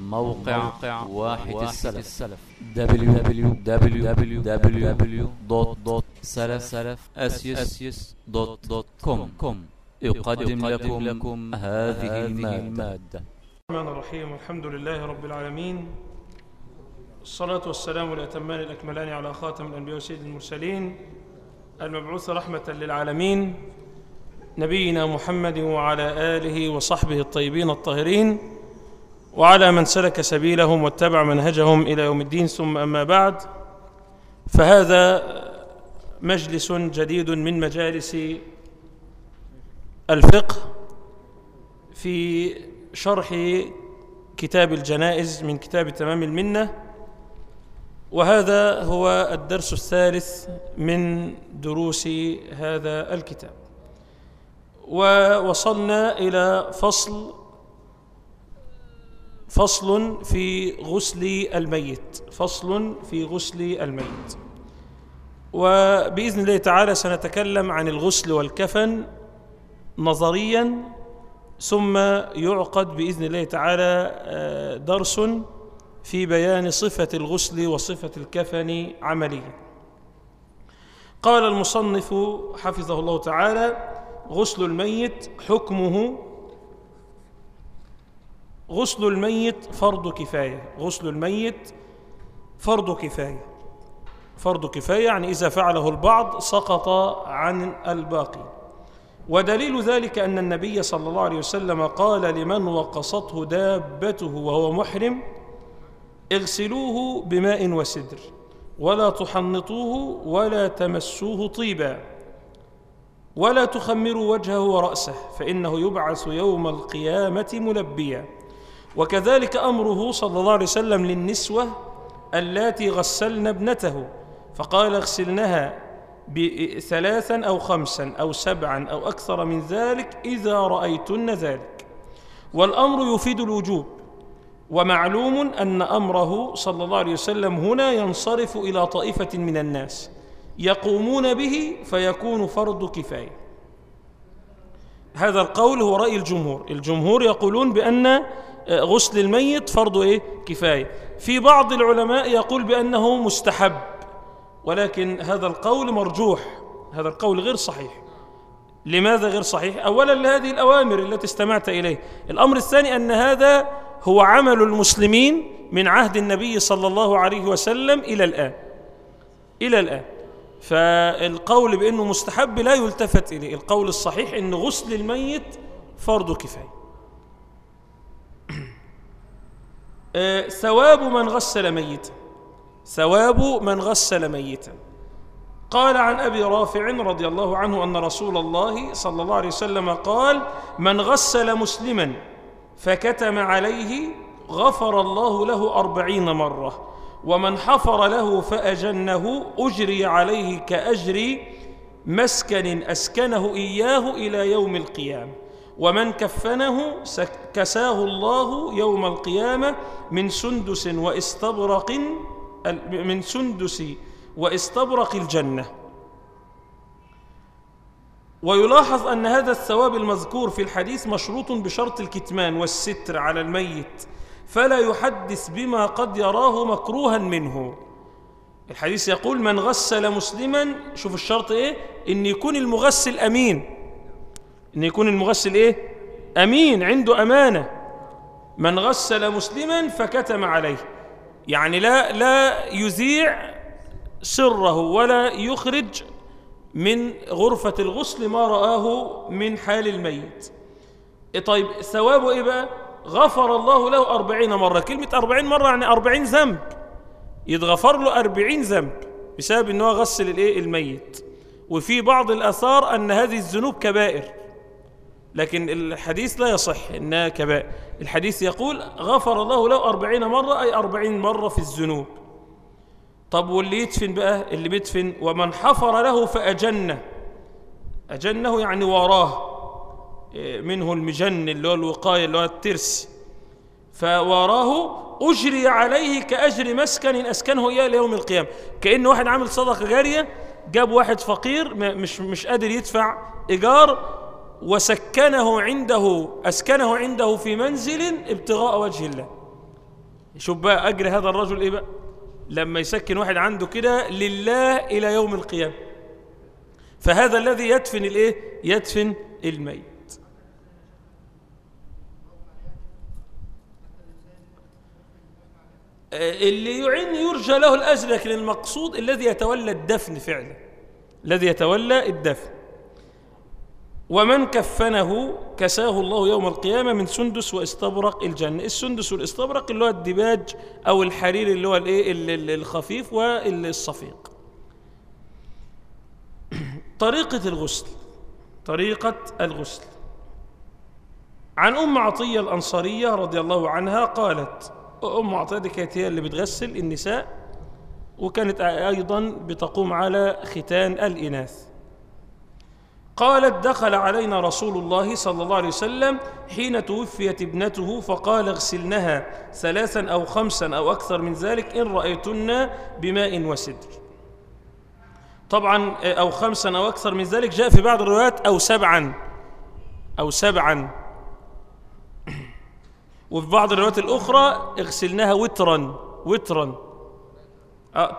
موقع, موقع واحد السلف, السلف. www.salaf-salaf-asyus.com يقدم لكم, لكم هذه المادة. الرحمن الرحيم. والحمد لله رب العالمين. الصلاة والسلام الأتمان الأكملان على خاتم الأنبياء وسيد المرسلين المبعوث رحمة للعالمين. نبينا محمد وعلى آله وصحبه الطيبين الطاهرين. وعلى من سلك سبيلهم واتبع منهجهم إلى يوم الدين. ثم أما بعد فهذا مجلس جديد من مجالس الفقه في شرح كتاب الجنائز من كتاب تمام المنة. وهذا هو الدرس الثالث من دروس هذا الكتاب. ووصلنا إلى فصل فصل في غسل الميت فصل في غسل الميت. وبإذن الله تعالى سنتكلم عن الغسل والكفن نظريا ثم يعقد بإذن الله تعالى درس في بيان صفة الغسل وصفة الكفن عمليا. قال المصنف حفظه الله تعالى غسل الميت حكمه غسل الميت فرض كفاية. غسل الميت فرض كفاية. فرض كفاية يعني إذا فعله البعض سقط عن الباقي. ودليل ذلك أن النبي صلى الله عليه وسلم قال لمن وقصته دابته وهو محرم اغسلوه بماء وسدر ولا تحنطوه ولا تمسوه طيبا ولا تخمروا وجهه ورأسه فإنه يبعث يوم القيامة ملبيا. وكذلك أمره صلى الله عليه وسلم للنسوة اللاتي غسلن ابنته فقال اغسلنها ثلاثا أو خمسا أو سبعا أو أكثر من ذلك إذا رأيتن ذلك. والأمر يفيد الوجوب ومعلوم أن أمره صلى الله عليه وسلم هنا ينصرف إلى طائفة من الناس يقومون به فيكون فرض كفاية. هذا القول هو رأي الجمهور الجمهور يقولون بأن غسل الميت فرض إيه؟ كفاية. في بعض العلماء يقول بأنه مستحب ولكن هذا القول مرجوح. هذا القول غير صحيح. لماذا غير صحيح؟ أولا لهذه الأوامر التي استمعت إليه. الأمر الثاني أن هذا هو عمل المسلمين من عهد النبي صلى الله عليه وسلم إلى الآن. إلى الآن. فالقول بأنه مستحب لا يلتفت إليه. القول الصحيح أن غسل الميت فرض كفاية. ثواب من غسل ميتا ثواب من غسل ميتا قال عن أبي رافع رضي الله عنه أن رسول الله صلى الله عليه وسلم قال من غسل مسلما فكتم عليه غفر الله له أربعين مرة ومن حفر له فأجنه أجري عليه كأجر مسكن أسكنه إياه إلى يوم القيامة. ومن كفنه كساه الله يوم القيامة من سندس واستبرق من سندس واستبرق الجنة. ويلاحظ أن هذا الثواب المذكور في الحديث مشروط بشرط الكتمان والستر على الميت فلا يحدث بما قد يراه مكروها منه. الحديث يقول من غسل مسلما شوف الشرط إيه؟ ان يكون المغسل أمين. إن يكون المغسل إيه؟ أمين عنده أمانة. من غسل مسلما فكتم عليه. يعني لا لا يذيع سره ولا يخرج من غرفة الغسل ما رآه من حال الميت. طيب ثوابه إيه بقى؟ غفر الله له أربعين مرة. كلمة أربعين مرة يعني أربعين ذنب. يتغفر له أربعين ذنب بسبب أنه غسل الإيه؟ الميت. وفي بعض الأثار أن هذه الذنوب كبائر. لكن الحديث لا يصح. إنها كبائر الحديث يقول غفر الله له أربعين مرة أي أربعين مرة في الذنوب. طب واللي يدفن بقى؟ اللي بيدفن ومن حفر له فأجنه. أجنه يعني وراه. منه المجن اللي هو الوقاية اللي هو الترس. فوراه أجري عليه كأجر مسكن أسكنه إياه ليوم القيامة. كأن واحد عامل صدقة جارية جاب واحد فقير مش, مش قادر يدفع إيجار وسكنه عنده أسكنه عنده في منزل ابتغاء وجه الله. شوف بقى أجر هذا الرجل إيه بقى؟ لما يسكن واحد عنده كده لله إلى يوم القيامة. فهذا الذي يدفن الإيه؟ يدفن الميت. اللي يعين يرجى له الأجر لكن المقصود الذي يتولى الدفن فعلا. الذي يتولى الدفن. ومن كفنه كساه الله يوم القيامة من سندس واستبرق الجنة. السندس والاستبرق اللي هو الدباج أو الحرير اللي هو الإيه؟ ال- ال- الخفيف والصفيق. طريقة الغسل طريقة الغسل. عن أم عطية الأنصارية رضي الله عنها قالت أم عطية دي كانت هي اللي بتغسل النساء وكانت أيضا بتقوم على ختان الإناث. قالت دخل علينا رسول الله صلى الله عليه وسلم حين توفيت ابنته فقال اغسلنها ثلاثا أو خمسا أو أكثر من ذلك إن رأيتن بماء وسدر. طبعا أو خمسا أو أكثر من ذلك جاء في بعض الروايات أو سبعا أو سبعا. وفي بعض الروايات الأخرى اغسلناها وترا وترا.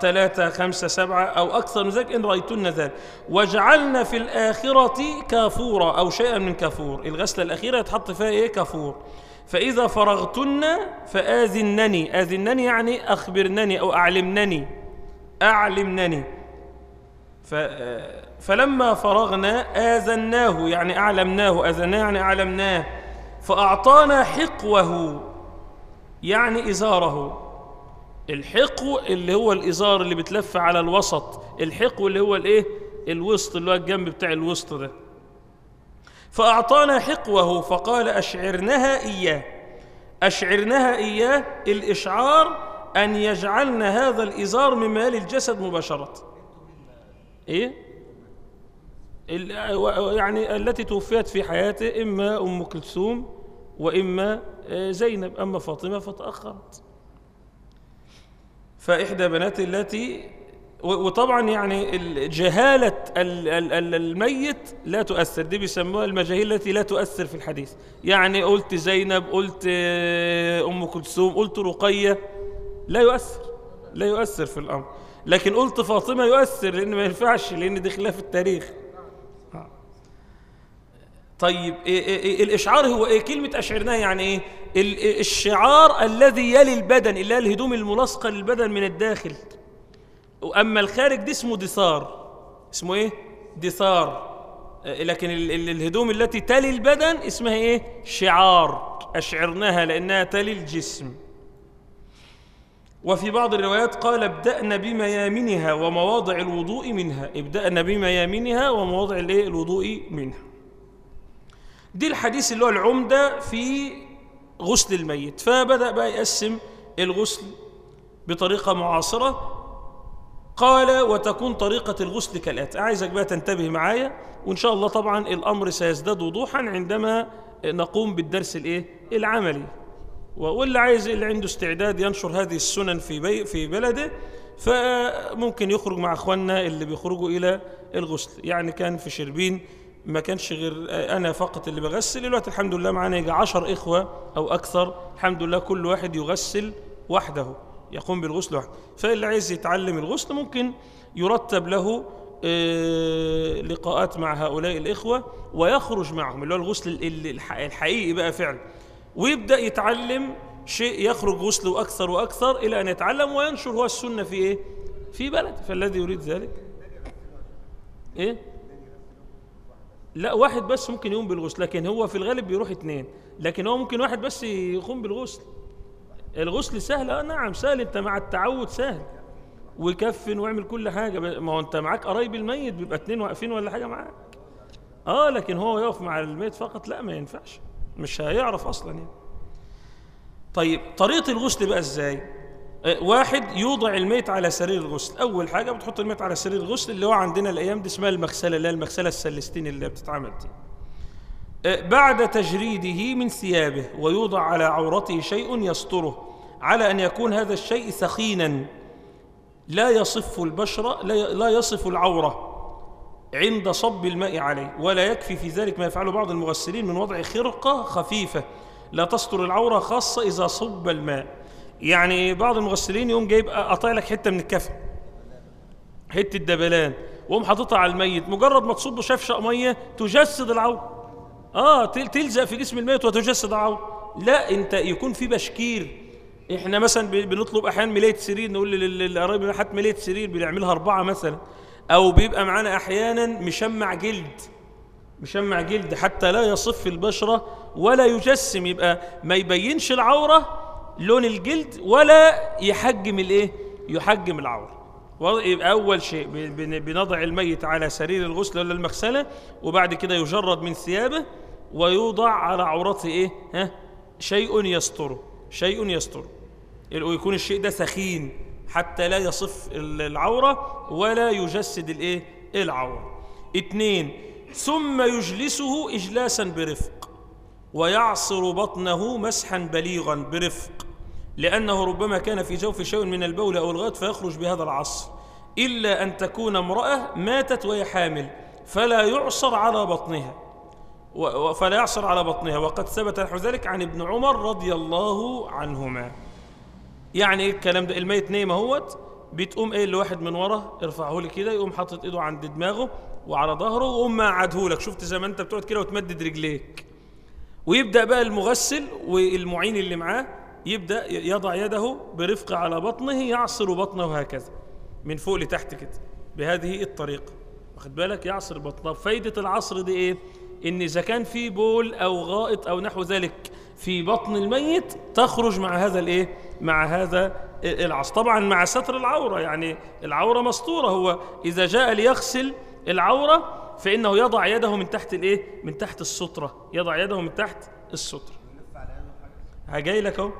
ثلاثة خمسة سبعة أو أكثر من ذلك إن رأيتن ذلك. وجعلنا في الآخرة كافورا أو شيئا من كافور. الغسلة الأخيرة يتحط فيها إيه؟ كافور. فإذا فرغتن فآذنني. آذنني يعني أخبرنني أو أعلمنني. أعلمنني. ف فلما فرغنا آذناه يعني أعلمناه. آذناه يعني أعلمناه. فأعطانا حقوه يعني إزاره. الحقو اللي هو الإزار اللي بتلف على الوسط الحقو اللي هو الإيه؟ الوسط اللي هو الجنب بتاع الوسط ده. فأعطانا حقوه فقال أشعرنها إياه. أشعرنها إياه الإشعار أن يجعلنا هذا الإزار من مآل الجسد مباشرة. إيه؟ ال- يعني التي توفيت في حياته إما أم كلثوم وإما آه، زينب. أما فاطمة فتأخرت. فإحدى بنات التي وطبعا يعني ال- جهالة ال- ال- ال- الميت لا تؤثر. دي بيسموها المجاهيل التي لا تؤثر في الحديث. يعني قلت زينب قلت آه، أم كلثوم قلت رقية لا يؤثر لا يؤثر في الأمر. لكن قلت فاطمة يؤثر لأن ما ينفعش لأن دي خلاف التاريخ. طيب إيه إيه إيه الإشعار هو إيه؟ كلمة أشعرناها يعني إيه؟ ال- الشعار الذي يلي البدن اللي هي الهدوم الملاصقة للبدن من الداخل. وأما الخارج دي اسمه دثار. اسمه إيه؟ دثار. آه، لكن ال- ال- الهدوم التي تلي البدن اسمها إيه؟ شعار. أشعرناها لأنها تلي الجسم. وفي بعض الروايات قال ابدأنا بميامنها ومواضع الوضوء منها. ابدأنا بميامنها ومواضع الوضوء منها. دي الحديث اللي هو العمدة في غسل الميت. فبدأ بقى يقسم الغسل بطريقة معاصرة. قال وتكون طريقة الغسل كالآتي. عايزك بقى تنتبه معايا وإن شاء الله طبعا الأمر سيزداد وضوحا عندما نقوم بالدرس الإيه؟ العملي. واللي عايز اللي عنده استعداد ينشر هذه السنن في بي في بلده فممكن يخرج مع إخواننا اللي بيخرجوا إلى الغسل. يعني كان في شربين ما كانش غير أنا فقط اللي بغسل دلوقتي الحمد لله معانا يجي عشر إخوة أو أكثر الحمد لله كل واحد يغسل وحده يقوم بالغسل وحده فاللي عايز يتعلم الغسل ممكن يرتب له آه، لقاءات مع هؤلاء الإخوة ويخرج معهم اللي هو الغسل ال- ال- الح- الحقيقي بقى فعلا ويبدأ يتعلم شيء يخرج غسله أكثر وأكثر إلى أن يتعلم وينشر هو السنة في إيه؟ في بلد فالذي يريد ذلك إيه؟ لا واحد بس ممكن يقوم بالغسل لكن هو في الغالب بيروح اثنين لكن هو ممكن واحد بس يقوم بالغسل. الغسل سهل آه نعم سهل انت مع التعود سهل. ويكفن ويعمل كل حاجة. ما هو انت معاك قرايب الميت بيبقى اتنين واقفين ولا حاجة معاك. آه لكن هو يقف مع الميت فقط؟ لا ما ينفعش. مش هيعرف أصلا يعني. طيب طريقة الغسل بقى إزاي؟ واحد يوضع الميت على سرير الغسل. أول حاجة بتحط الميت على سرير الغسل اللي هو عندنا الأيام دي اسمها المغسلة اللي هي المغسلة السلستين اللي بتتعمل دي. آه، بعد تجريده من ثيابه ويوضع على عورته شيء يستره على أن يكون هذا الشيء ثخينا لا يصف البشرة لا يصف العورة عند صب الماء عليه. ولا يكفي في ذلك ما يفعله بعض المغسلين من وضع خرقة خفيفة. لا تستر العورة خاصة إذا صب الماء. يعني بعض المغسلين يقوم جايب قاطع لك حتة من الكفن حتة دبلان وقوم حاططها على الميت. مجرد ما تصب شفشق مية تجسد العور آه تل- تلزق في جسم الميت وتجسد العور لا أنت يكون في بشكير. إحنا مثلا بنطلب أحيانا ملايه سرير نقول لل- للقرايب هات ملايه سرير بنعملها أربعة مثلا. أو بيبقى معانا أحيانا مشمع جلد. مشمع جلد حتى لا يصف البشرة ولا يجسم يبقى ما يبينش العورة لون الجلد ولا يحجم الايه؟ يحجم العورة و- يبقى أول شيء بنضع الميت على سرير الغسل ولا المغسلة وبعد كده يجرد من ثيابه ويوضع على عورته إيه؟ ها؟ شيء يستره شيء يستره ويكون الشيء ده سخين حتى لا يصف ال- العورة ولا يجسد الايه؟ العورة اتنين ثم يجلسه إجلاسا برفق ويعصر بطنه مسحا بليغا برفق. لأنه ربما كان في جوف شيء من البول أو الغائط فيخرج بهذا العصر إلا أن تكون امرأة ماتت وهي حامل فلا يعصر على بطنها. فلا يعصر على بطنها. وقد ثبت نحو ذلك عن ابن عمر رضي الله عنهما. يعني إيه الكلام ده الميت نايم اهوت بتقوم إيه لواحد من ورا ارفعه لي كده يقوم حاطط إيده عند دماغه وعلى ظهره ويقوم مقعده لك شفت زي ما أنت بتقعد كده وتمدد رجليك. ويبدأ بقى المغسل والمعين اللي معاه يبدأ يضع يده برفق على بطنه يعصر بطنه هكذا من فوق لتحت كده بهذه الطريقة. واخد بالك؟ يعصر بطنه. فايدة العصر دي إيه؟ إن إذا كان في بول أو غائط أو نحو ذلك في بطن الميت تخرج مع هذا الإيه؟ مع هذا العصر. طبعا مع ستر العورة يعني العورة مستورة. هو إذا جاء ليغسل العورة فإنه يضع يده من تحت الإيه؟ من تحت السترة. يضع يده من تحت السترة. هجاي لك أهو.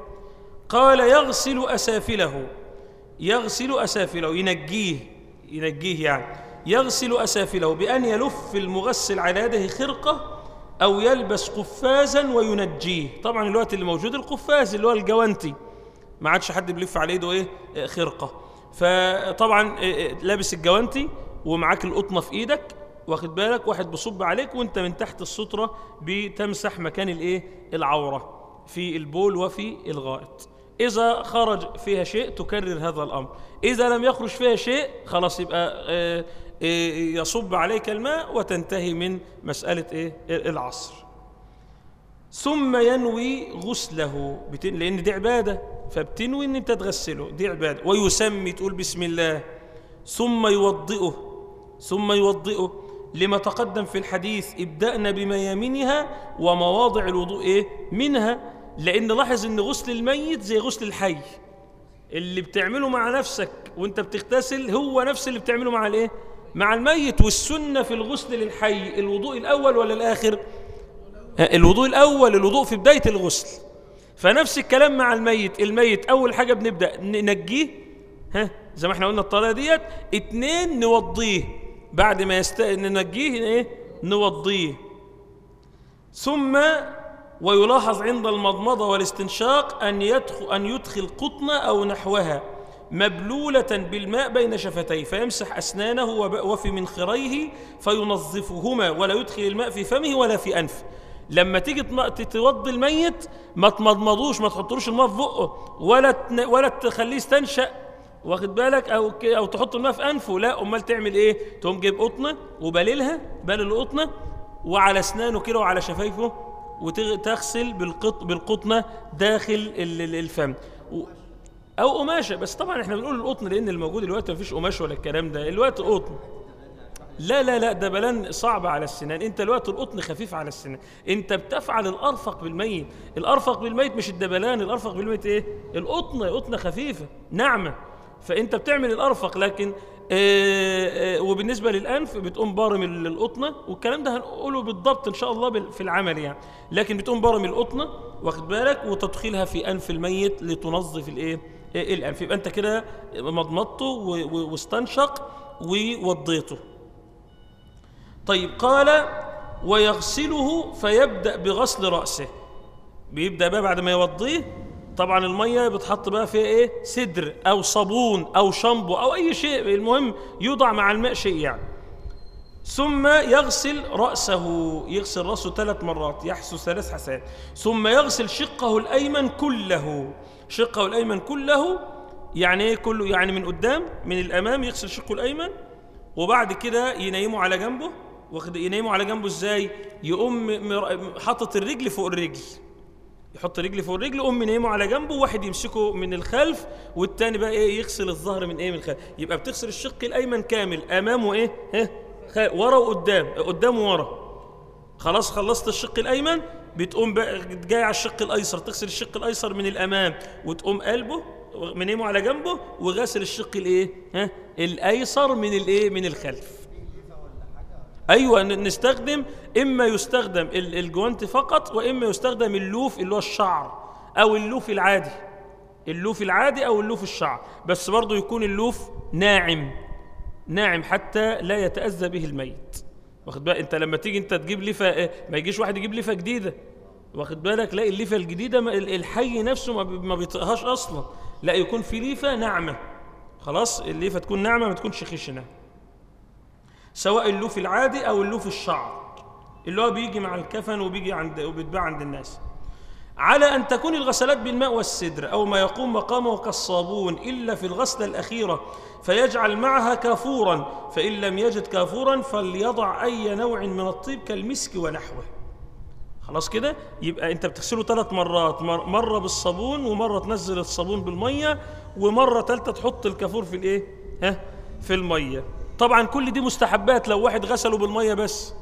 قال يغسل أسافله. يغسل أسافله. ينجيه. ينجيه يعني. يغسل أسافله بأن يلف المغسل على يده خرقة أو يلبس قفازا وينجيه. طبعا الوقت اللي موجود القفاز اللي هو الجوانتي. ما عادش حد بيلف على ايده إيه؟ خرقة. فطبعا آه، آه، لابس الجوانتي ومعاك القطنة في إيدك واخد بالك؟ واحد بصب عليك وأنت من تحت الستره بتمسح مكان الإيه؟ العورة. في البول وفي الغائط. إذا خرج فيها شيء تكرر هذا الأمر. إذا لم يخرج فيها شيء خلاص يبقى آه، آه، يصب عليك الماء وتنتهي من مسألة إيه؟ العصر. ثم ينوي غسله. لأن دي عبادة فبتنوي إن أنت تغسله. دي عبادة. ويسمي تقول بسم الله. ثم يوضئه. ثم يوضئه. لما تقدم في الحديث ابدأنا بميامنها ومواضع الوضوء إيه؟ منها. لأن لاحظ إن غسل الميت زي غسل الحي. اللي بتعمله مع نفسك وأنت بتغتسل هو نفس اللي بتعمله مع الإيه؟ مع الميت. والسنة في الغسل للحي الوضوء الأول ولا الآخر؟ الوضوء الأول الوضوء في بداية الغسل. فنفس الكلام مع الميت. الميت أول حاجة بنبدأ ننجيه. ها زي ما إحنا قلنا الطريقة ديت. اتنين نوضيه. بعد ما يست... ننجيه إيه؟ نوضيه. ثم ويلاحظ عند المضمضة والاستنشاق أن يدخل, أن يدخل قطنة أو نحوها مبلولة بالماء بين شفتيه فيمسح أسنانه وفي منخريه فينظفهما ولا يدخل الماء في فمه ولا في أنفه. لما تيجي توضي الميت ما تمضمضوش ما تحطلوش الماء في بقه ولا ولا تخليه يستنشق. واخد بالك؟ أو أو تحط الماء في أنفه. لا أمال تعمل إيه؟ تقوم جايب قطنة وبللها بلل القطنة وعلى أسنانه كده وعلى شفايفه وتغسل بالقط بالقطنة داخل ال- ال- الفم. أو قماشة. بس طبعا إحنا بنقول القطن لأن الموجود دلوقتي مفيش قماش ولا الكلام ده. الوقت قطن. لا لا لا دبلان صعب على السنان. أنت الوقت القطن خفيف على السنان. أنت بتفعل الأرفق بالميت. الأرفق بالميت مش الدبلان الأرفق بالميت إيه؟ القطن. قطنة خفيفة. ناعمة. فانت بتعمل الارفق لكن آه آه وبالنسبة للأنف بتقوم بارم ال- القطنة والكلام ده هنقوله بالضبط إن شاء الله في العمل يعني. لكن بتقوم بارم القطنة واخد بالك؟ وتدخلها في أنف الميت لتنظف الإيه؟ آه، الأنف. يبقى أنت كده مضمضته واستنشق ووضيته. طيب قال ويغسله فيبدأ بغسل رأسه. بيبدأ بقى بعد ما يوضيه طبعا المية بتحط بقى فيها إيه؟ سدر أو صابون أو شامبو أو أي شيء المهم يوضع مع الماء شيء يعني. ثم يغسل رأسه. يغسل رأسه ثلاث مرات يحسو ثلاث حسات ثم يغسل شقه الأيمن كله. شقه الأيمن كله يعني إيه كله؟ يعني من قدام من الأمام يغسل شقه الأيمن وبعد كده ينيمه على جنبه. واخد ينيمه على جنبه إزاي؟ يقوم حاطط الرجل فوق الرجل. يحط رجل فوق الرجل يقوم ينيمه على جنبه واحد يمسكه من الخلف والتاني بقى إيه يغسل الظهر من إيه من الخلف. يبقى بتغسل الشق الايمن كامل امام وايه ها ورا وقدام قدام وورا خلاص خلصت الشق الايمن بتقوم بقى جاي على الشق الايسر تغسل الشق الايسر من الامام وتقوم قلبه منيمه على جنبه وغاسل الشق الايه ها الايسر من الايه من الخلف. أيوه نستخدم إما يستخدم ال- الجوانت فقط وإما يستخدم اللوف اللي هو الشعر أو اللوف العادي. اللوف العادي أو اللوف الشعر. بس برضه يكون اللوف ناعم ناعم حتى لا يتأذى به الميت. واخد بالك أنت لما تيجي أنت تجيب لفة إيه؟ ما يجيش واحد يجيب لفة جديدة. واخد بالك؟ لا الليفه الجديدة الحي نفسه ما بي- ما بيطيقهاش أصلا. لا يكون في ليفه ناعمة. خلاص؟ الليفه تكون ناعمة ما تكونش خشنة. سواء اللوف العادي أو اللوف الشعر اللي هو بيجي مع الكفن وبيجي عند وبيتباع عند الناس. على أن تكون الغسلات بالماء والسدر أو ما يقوم مقامه كالصابون إلا في الغسلة الأخيرة فيجعل معها كافورا فإن لم يجد كافورا فليضع أي نوع من الطيب كالمسك ونحوه. خلاص كده؟ يبقى أنت بتغسله ثلاث مرات مر- مرة بالصابون ومرة تنزل الصابون بالمية ومرة ثالثه تحط الكافور في الإيه؟ ها؟ في المية. طبعا كل دي مستحبات لو واحد غسله بالمية بس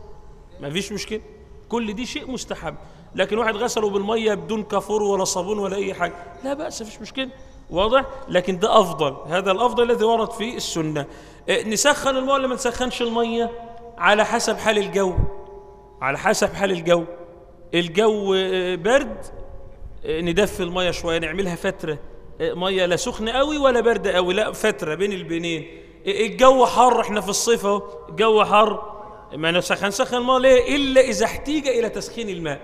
ما فيش مشكلة. كل دي شيء مستحب لكن واحد غسله بالمية بدون كافور ولا صابون ولا أي حاجة لا بأس مفيش مشكلة. واضح؟ لكن ده أفضل هذا الأفضل الذي ورد في السنة. إيه، نسخن الميه ولا ما نسخنش المية؟ على حسب حال الجو. على حسب حال الجو. الجو آه، برد آه، ندفي المية شوية نعملها فترة. مية لا سخنة قوي ولا بارده قوي لا فترة بين البنين. الجو حر إحنا في الصيف أهو الجو حر ما نسخن نسخن الميه ليه؟ إلا إذا احتيج إلى تسخين الماء.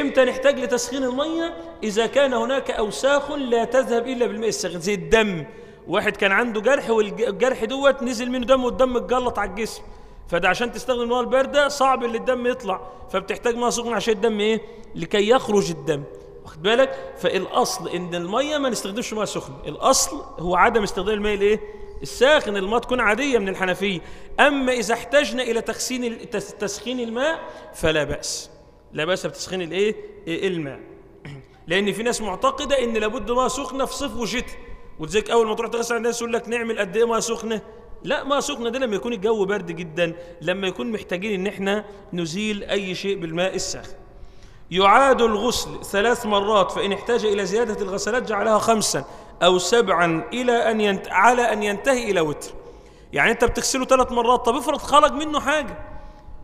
إمتى نحتاج لتسخين المية؟ إذا كان هناك أوساخ لا تذهب إلا بالماء الساخن زي الدم. واحد كان عنده جرح والجرح دوت نزل منه دم والدم اتجلط على الجسم. فده عشان تستخدم الميه الباردة صعب إن الدم يطلع. فبتحتاج ميه سخنه عشان الدم إيه؟ لكي يخرج الدم. واخد بالك؟ فالأصل إن المية ما نستخدمش ميه سخنه الأصل هو عدم استخدام الماء الايه الساخن الماء تكون عادية من الحنفية. أما إذا احتجنا إلى تخسين تسخين الماء فلا بأس. لا بأس بتسخين الإيه؟ إيه الماء. لأن في ناس معتقدة إن لابد ميه سخنه في صيف وشتاء. ولذلك أول ما تروح تغسل الناس يقول لك نعمل قد إيه ميه سخنه لا ميه سخنه ده لما يكون الجو برد جدا لما يكون محتاجين إن إحنا نزيل أي شيء بالماء الساخن. يعاد الغسل ثلاث مرات فإن احتاج إلى زيادة الغسلات جعلها خمسا. أو سبعا إلى أن ينت... على أن ينتهي إلى وتر. يعني أنت بتغسله ثلاث مرات طب افرض خرج منه حاجة.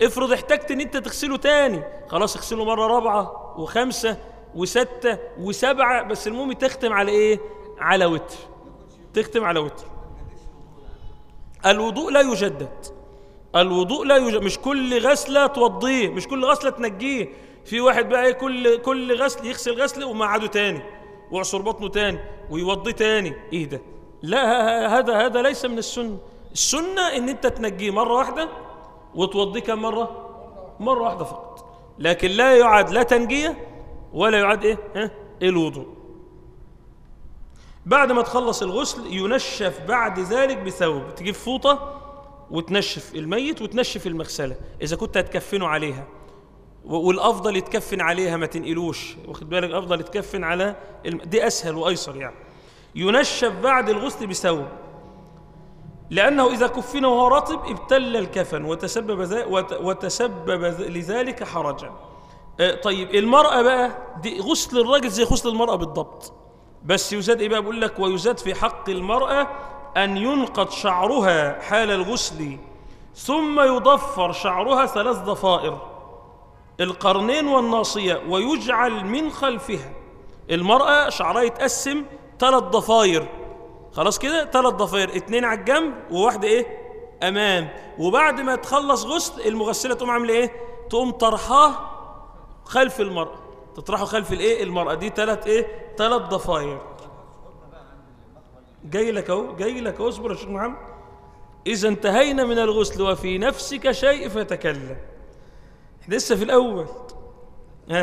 افرض احتجت أن أنت تغسله تاني. خلاص اغسله مرة رابعة وخمسة وستة وسبعة بس المهم تختم على إيه؟ على وتر. تختم على وتر. الوضوء لا يجدد. الوضوء لا يوجد. مش كل غسلة توضيه مش كل غسلة تنجيه. في واحد بقى إيه كل كل غسل يغسل غسله ومعاده تاني ويعصر بطنه تاني. ويوضيه تاني. إيه ده؟ لا هذا هذا ليس من السنة. السنة إن أنت تنجيه مرة واحدة وتوضيه كم مرة؟ مرة واحدة فقط. لكن لا يعاد لا تنجية ولا يعاد إيه؟ ها؟ الوضوء. بعد ما تخلص الغسل ينشف بعد ذلك بثوب. تجيب فوطة وتنشف الميت وتنشف المغسلة. إذا كنت هتكفنه عليها. و- والأفضل يتكفن عليها ما تنقلوش. واخد بالك؟ أفضل يتكفن على الم... دي أسهل وأيسر يعني. ينشف بعد الغسل بثوب. لأنه إذا كفن وهو رطب ابتل الكفن وتسبب. وتسبب لذلك حرجا. آه، طيب المرأة بقى دي غسل الراجل زي غسل المرأة بالضبط. بس يزاد إيه بقى؟ بقول لك ويزاد في حق المرأة أن ينقض شعرها حال الغسل ثم يضفر شعرها ثلاث ضفائر. القرنين والناصية ويجعل من خلفها. المرأة شعرها يتقسم ثلاث ضفاير. خلاص كده؟ ثلاث ضفاير اتنين على الجنب وواحدة إيه؟ أمام. وبعد ما تخلص غسل المغسلة تقوم عاملة إيه؟ تقوم طرحاه خلف المرأة. تطرحه خلف الإيه؟ المرأة. دي ثلاث إيه؟ ثلاث ضفاير. جاي لك أهو جاي لك أهو اصبر يا شيخ محمد. إذا انتهينا من الغسل وفي نفسك شيء فتكلم. لسه في الأول. ها؟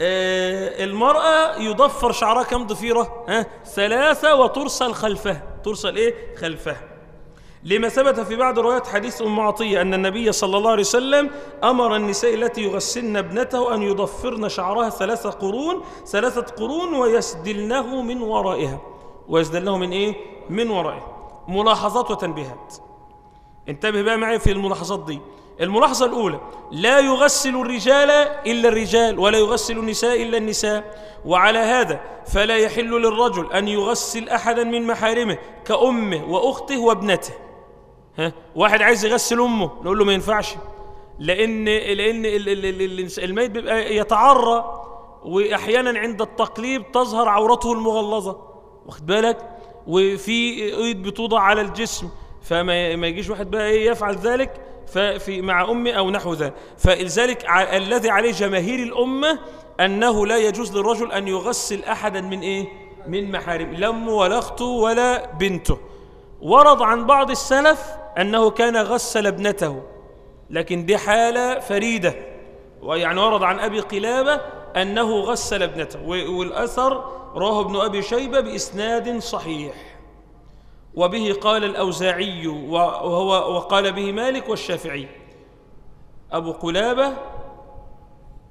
آه المرأة يضفر شعرها كم ضفيرة؟ ها؟ ثلاثة وترسل خلفها. ترسل إيه؟ خلفها. لما ثبت في بعض روايات حديث أم عطية أن النبي صلى الله عليه وسلم أمر النساء التي يغسلن ابنته أن يضفرن شعرها ثلاثة قرون ثلاثة قرون ويسدلنه من ورائها. ويسدلنه من إيه؟ من ورائها. ملاحظات وتنبيهات. انتبه بقى معي في الملاحظات دي. الملاحظة الأولى لا يغسل الرجال إلا الرجال ولا يغسل النساء إلا النساء. وعلى هذا فلا يحل للرجل أن يغسل أحدا من محارمه كأمه وأخته وابنته. ها؟ واحد عايز يغسل أمه نقول له ما ينفعش. ال- ال- الميت بيبقى يتعرى وأحيانا عند التقليب تظهر عورته المغلظة. واخد بالك؟ وفي ايد بتوضع على الجسم. فما ما يجيش واحد بقى إيه يفعل ذلك ففي مع امه أو نحو ذلك فلذلك الذي عليه جماهير الأمة أنه لا يجوز للرجل أن يغسل أحدا من إيه؟ من محارم امه ولا اخته ولا بنته. ورد عن بعض السلف أنه كان غسل ابنته لكن دي حالة فريدة. ويعني ورد عن أبي قلابة أنه غسل ابنته والأثر رواه ابن أبي شيبة بإسناد صحيح. وبه قال الأوزاعي وهو وقال به مالك والشافعي. أبو قلابة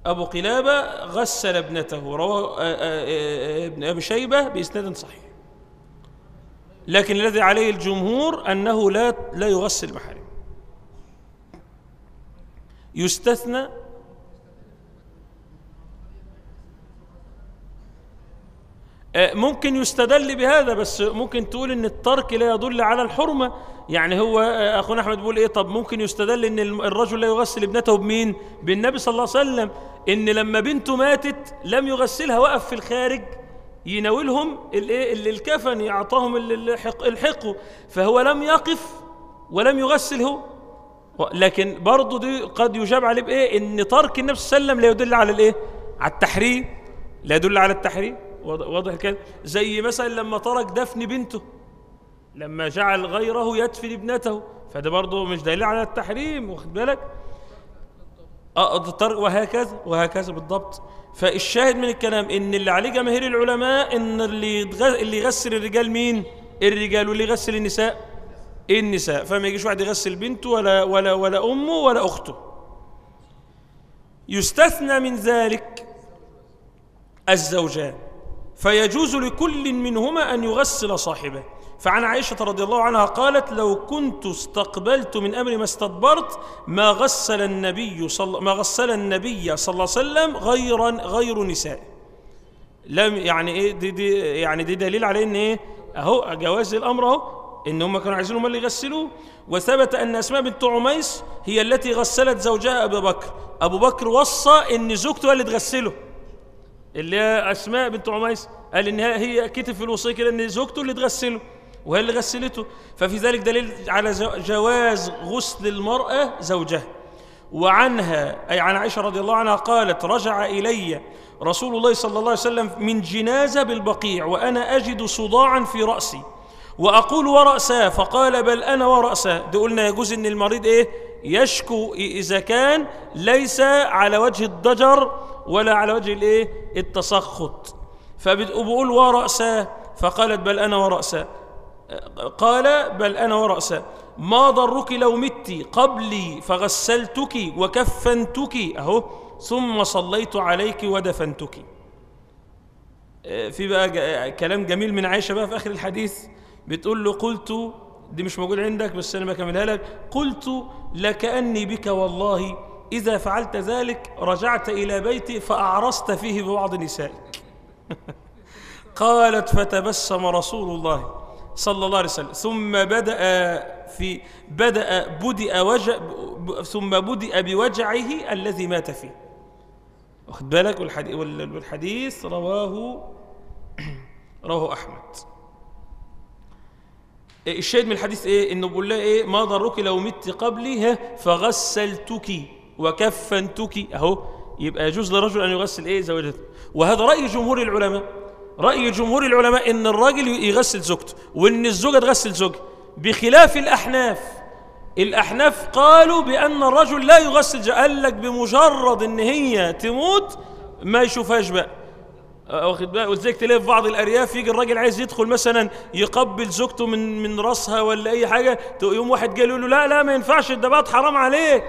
أبو قلابة غسل ابنته رواه آه، آه، آه، ابن أبي شيبة بإسناد صحيح. لكن الذي عليه الجمهور أنه لا لا يغسل محارم يستثنى ممكن يستدل بهذا بس ممكن تقول إن الترك لا يدل على الحرمة. يعني هو آه، أخونا أحمد بيقول إيه طب ممكن يستدل إن الرجل لا يغسل ابنته بمين؟ بالنبي صلى الله عليه وسلم. إن لما بنته ماتت لم يغسلها وقف في الخارج يناولهم الإيه ال- الكفن يعطاهم ال- الحق الحقه. فهو لم يقف ولم يغسل هو لكن برضه دي قد يجاب عليه بإيه؟ إن ترك النبي صلى الله عليه وسلم لا يدل على الإيه؟ على التحريم. لا يدل على التحريم. واضح الكلام. زي مثلا لما ترك دفن بنته لما جعل غيره يدفن ابنته. فده برضه مش دليل على التحريم واخد بالك؟ آه ده طرق وهكذا وهكذا بالضبط. فالشاهد من الكلام إن اللي عليه جماهير العلماء إن اللي اللي يغسل الرجال مين؟ الرجال واللي يغسل النساء؟ النساء. فما يجيش واحد يغسل بنته ولا ولا ولا أمه ولا أخته. يستثنى من ذلك الزوجان. فيجوز لكل منهما أن يغسل صاحبه. فعن عائشة رضي الله عنها قالت لو كنت استقبلت من أمر ما استدبرت ما غسل النبي صلى ما غسل النبي صلى الله عليه وسلم غير غير نساء. لم يعني إيه؟ دي, دي يعني دي دليل على إن إيه؟ أهو جواز الأمر أهو إن هم كانوا عايزين هم اللي يغسلوه. وثبت أن أسماء بنت عميس هي التي غسلت زوجها أبو بكر. أبو بكر وصى إن زوجته اللي تغسله. اللي هي أسماء بنت عميس قال ان هي في الوصيه كده ان زوجته اللي تغسله وهي اللي غسلته. ففي ذلك دليل على جو- جواز غسل المرأة زوجها. وعنها أي عن عائشة رضي الله عنها قالت رجع إلي رسول الله صلى الله عليه وسلم من جنازة بالبقيع وأنا أجد صداعا في رأسي وأقول وراساه فقال بل أنا وراساه ده قلنا يجوز إن المريض إيه؟ يشكو إذا كان ليس على وجه الضجر ولا على وجه الايه؟ التسخط. فبقول وراساه فقالت بل أنا وراساه قال بل أنا وراساه ما ضرك لو مت قبلي فغسلتك وكفنتك أهو. ثم صليت عليك ودفنتك آه، في بقى كلام جميل من عائشة بقى في آخر الحديث. بتقول له قلت دي مش موجود عندك بس أنا بكملها لك. قلت لكاني بك والله إذا فعلت ذلك رجعت إلى بيتي فاعرست فيه ببعض نسائك. قالت فتبسم رسول الله صلى الله عليه وسلم. ثم بدأ في بدأ بدأ وجع ثم بدأ بوجعه الذي مات فيه. واخد بالك؟ والحديث, والحديث رواه رواه أحمد. إيه الشاهد من الحديث إيه؟ إنه بيقول لها إيه؟ ما ضرك لو مت قبلي ها فغسلتك. وكفنتك. أهو يبقى يجوز للرجل أن يغسل إيه؟ زوجته. وهذا رأي جمهور العلماء. رأي جمهور العلماء إن الراجل يغسل زوجته وإن الزوجة تغسل زوجها. بخلاف الأحناف. الأحناف قالوا بأن الرجل لا يغسل قال لك بمجرد إن هي تموت ما يشوفهاش بقى. آه، واخد بالك ولذلك تلاقي في بعض الأرياف؟ يجي الراجل عايز يدخل مثلا يقبل زوجته من من راسها ولا أي حاجة يوم واحد جاي يقول له لا لا ما ينفعش بقى حرام عليك.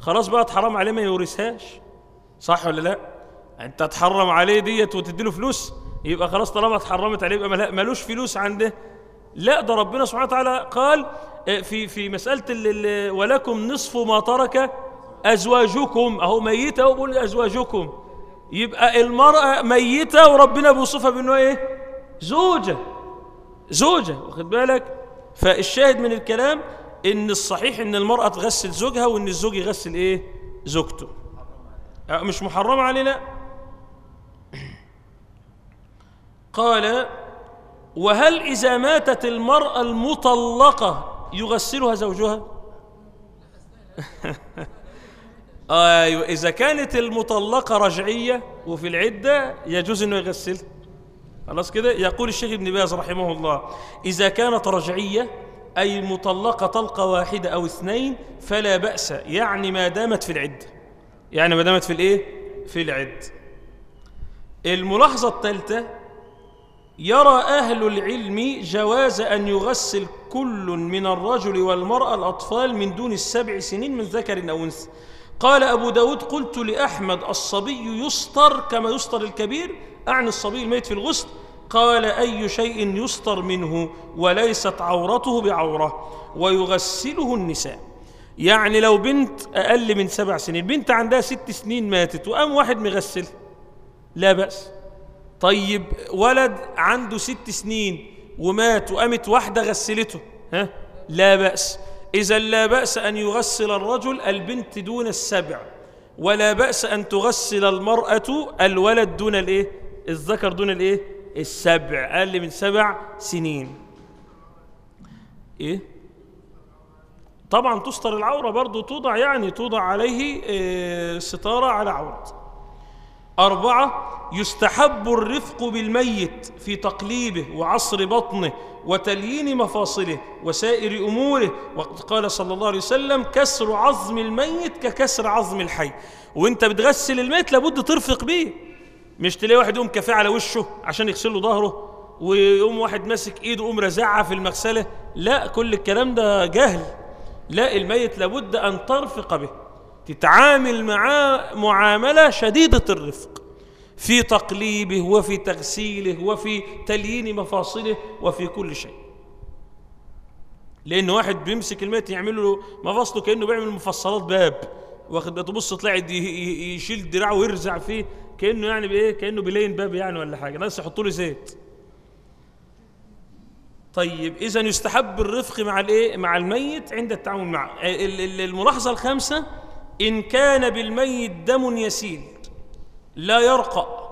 خلاص بقى حرام عليه ما يورثهاش. صح ولا لا؟ انت تحرم عليه ديت وتدي له فلوس يبقى خلاص طالما اتحرمت عليه يبقى ملوش فلوس عنده. لا ده ربنا سبحانه وتعالى قال آه، في في مسألة ال- ال- ولكم نصف ما ترك أزواجكم. أهو ميتة اهو بيقول أزواجكم. يبقى المرأة ميتة وربنا بيوصفها بأنه إيه؟ زوجة. زوجة واخد بالك؟ فالشاهد من الكلام إن الصحيح إن المرأة تغسل زوجها وإن الزوج يغسل إيه؟ زوجته. آه، مش محرمه علينا؟ قال وهل إذا ماتت المرأة المطلقة يغسلها زوجها؟ أيوة إذا كانت المطلقة رجعية وفي العدة يجوز أنه يغسلها خلاص كده؟ يقول الشيخ ابن باز رحمه الله إذا كانت رجعية أي مطلقة طلقة واحدة أو اثنين فلا بأس يعني ما دامت في العدة يعني ما دامت في الإيه؟ في العدة الملاحظة الثالثة يرى أهل العلم جواز أن يغسل كل من الرجل والمرأة الأطفال من دون السبع سنين من ذكر أو أنثى. قال أبو داود قلت لأحمد الصبي يسطر كما يسطر الكبير أعني الصبي الميت في الغسل قال أي شيء يسطر منه وليست عورته بعورة ويغسله النساء. يعني لو بنت أقل من سبع سنين بنت عندها ست سنين ماتت وقام واحد مغسل لا بأس. طيب ولد عنده ست سنين ومات وقامت واحدة غسلته ها؟ لا بأس. إذا لا بأس أن يغسل الرجل البنت دون السبع ولا بأس أن تغسل المرأة الولد دون الإيه؟ الذكر دون الإيه؟ السبع أقل من سبع سنين. إيه؟ طبعا تستر العورة برضو توضع يعني توضع عليه آه، ستارة على عورته أربعة يستحب الرفق بالميت في تقليبه وعصر بطنه وتليين مفاصله وسائر أموره. وقد قال صلى الله عليه وسلم كسر عظم الميت ككسر عظم الحي. وإنت بتغسل الميت لابد ترفق بيه. مش تلاقي واحد يقوم كافيه على وشه عشان يغسل له ظهره ويقوم واحد ماسك ايده يقوم رازعها في المغسلة. لا كل الكلام ده جهل. لا الميت لابد أن ترفق به. تتعامل معاه معاملة شديدة الرفق. في تقليبه وفي تغسيله وفي تليين مفاصله وفي كل شيء. لأن واحد بيمسك الميت يعمل له مفاصله كأنه بيعمل مفصلات باب. واخد تبص تلاقي يشيل دراعه ويرزع فيه. كأنه يعني بإيه؟ كأنه بيلين باب يعني ولا حاجة. ناس يحطوا له زيت. طيب إذا يستحب الرفق مع الإيه؟ مع الميت عند التعامل معه ال- ال- الملاحظة الخامسة إن كان بالميت دم يسيل لا يرقى.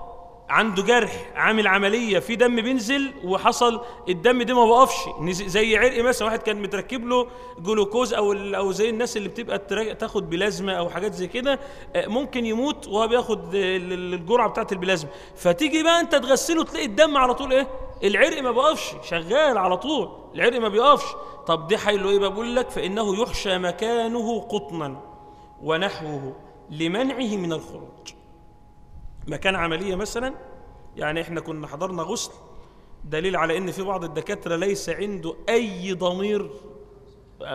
عنده جرح عامل عملية في دم بينزل وحصل الدم ده ما بقفش. زي عرق مثلا واحد كان متركب له جلوكوز ال- أو زي الناس اللي بتبقى تاخد بلازما أو حاجات زي كده آه، ممكن يموت وهو بياخد ال- ال- الجرعة بتاعت البلازما. فتيجي بقى أنت تغسله تلاقي الدم على طول إيه؟ العرق ما بقفش شغال على طول العرق ما بيقفش. طب دي حيله إيه بقول لك فإنه يحشى مكانه قطنا ونحوه لمنعه من الخروج. مكان عملية مثلا يعني إحنا كنا حضرنا غسل دليل على إن في بعض الدكاترة ليس عنده أي ضمير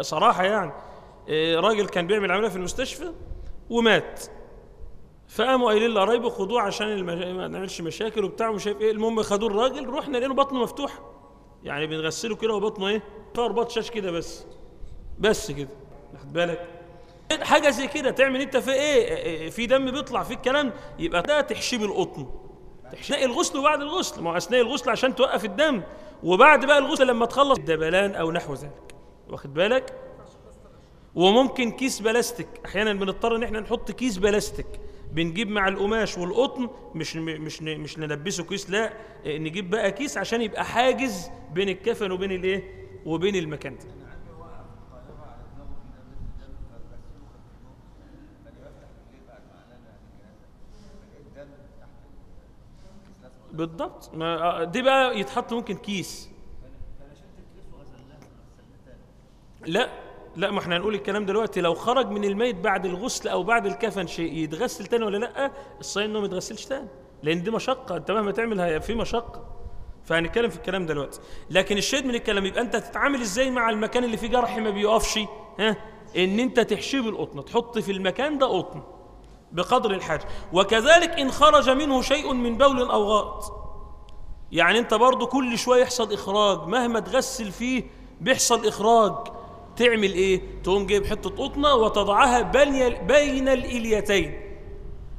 صراحة يعني إيه، راجل كان بيعمل عملية في المستشفى ومات. فقاموا قايلين لقرايبه خدوه عشان. ما نعملش مشاكل وبتاع ومش عارف إيه. المهم خدوه الراجل رحنا لقينا بطنه مفتوحة. يعني بنغسله كده وبطنه إيه فيها رباط شاش كده بس بس كده. واخد بالك؟ حاجة زي كده تعمل انت في إيه؟ إيه، في دم بيطلع في الكلام يبقى ده تحشيه بالقطن تحشيه الغسل وبعد الغسل. ما هو أثناء الغسل عشان توقف الدم. وبعد بقى الغسل لما تخلص. الدبلان أو نحو ذلك. واخد بالك؟ وممكن كيس بلاستيك. أحيانا بنضطر إن إحنا نحط كيس بلاستيك. بنجيب مع القماش والقطن. مش مش مش نلبسه كيس لا. نجيب بقى كيس عشان يبقى حاجز بين الكفن وبين الايه؟ وبين المكان ده. بالضبط. ما آه، دي بقى يتحط ممكن كيس. لا لا ما إحنا هنقول الكلام دلوقتي. لو خرج من الميت بعد الغسل أو بعد الكفن شيء يتغسل تاني ولا لأ؟ الصحيح إنه ما يتغسلش تاني لأن دي مشقة. أنت مهما تعمل في مشقة. فهنتكلم في الكلام دلوقتي. لكن الشاهد من الكلام يبقى أنت تتعامل إزاي مع المكان اللي فيه جرح ما بيقفش؟ ها؟ إن أنت تحشيه بالقطن تحط في المكان ده قطن. بقدر الحاجة. وكذلك إن خرج منه شيء من بول أو غائط يعني أنت برضو كل شوية يحصل إخراج. مهما تغسل فيه بيحصل إخراج. تعمل إيه؟ تقوم جايب حتة قطنة وتضعها بين الإليتين.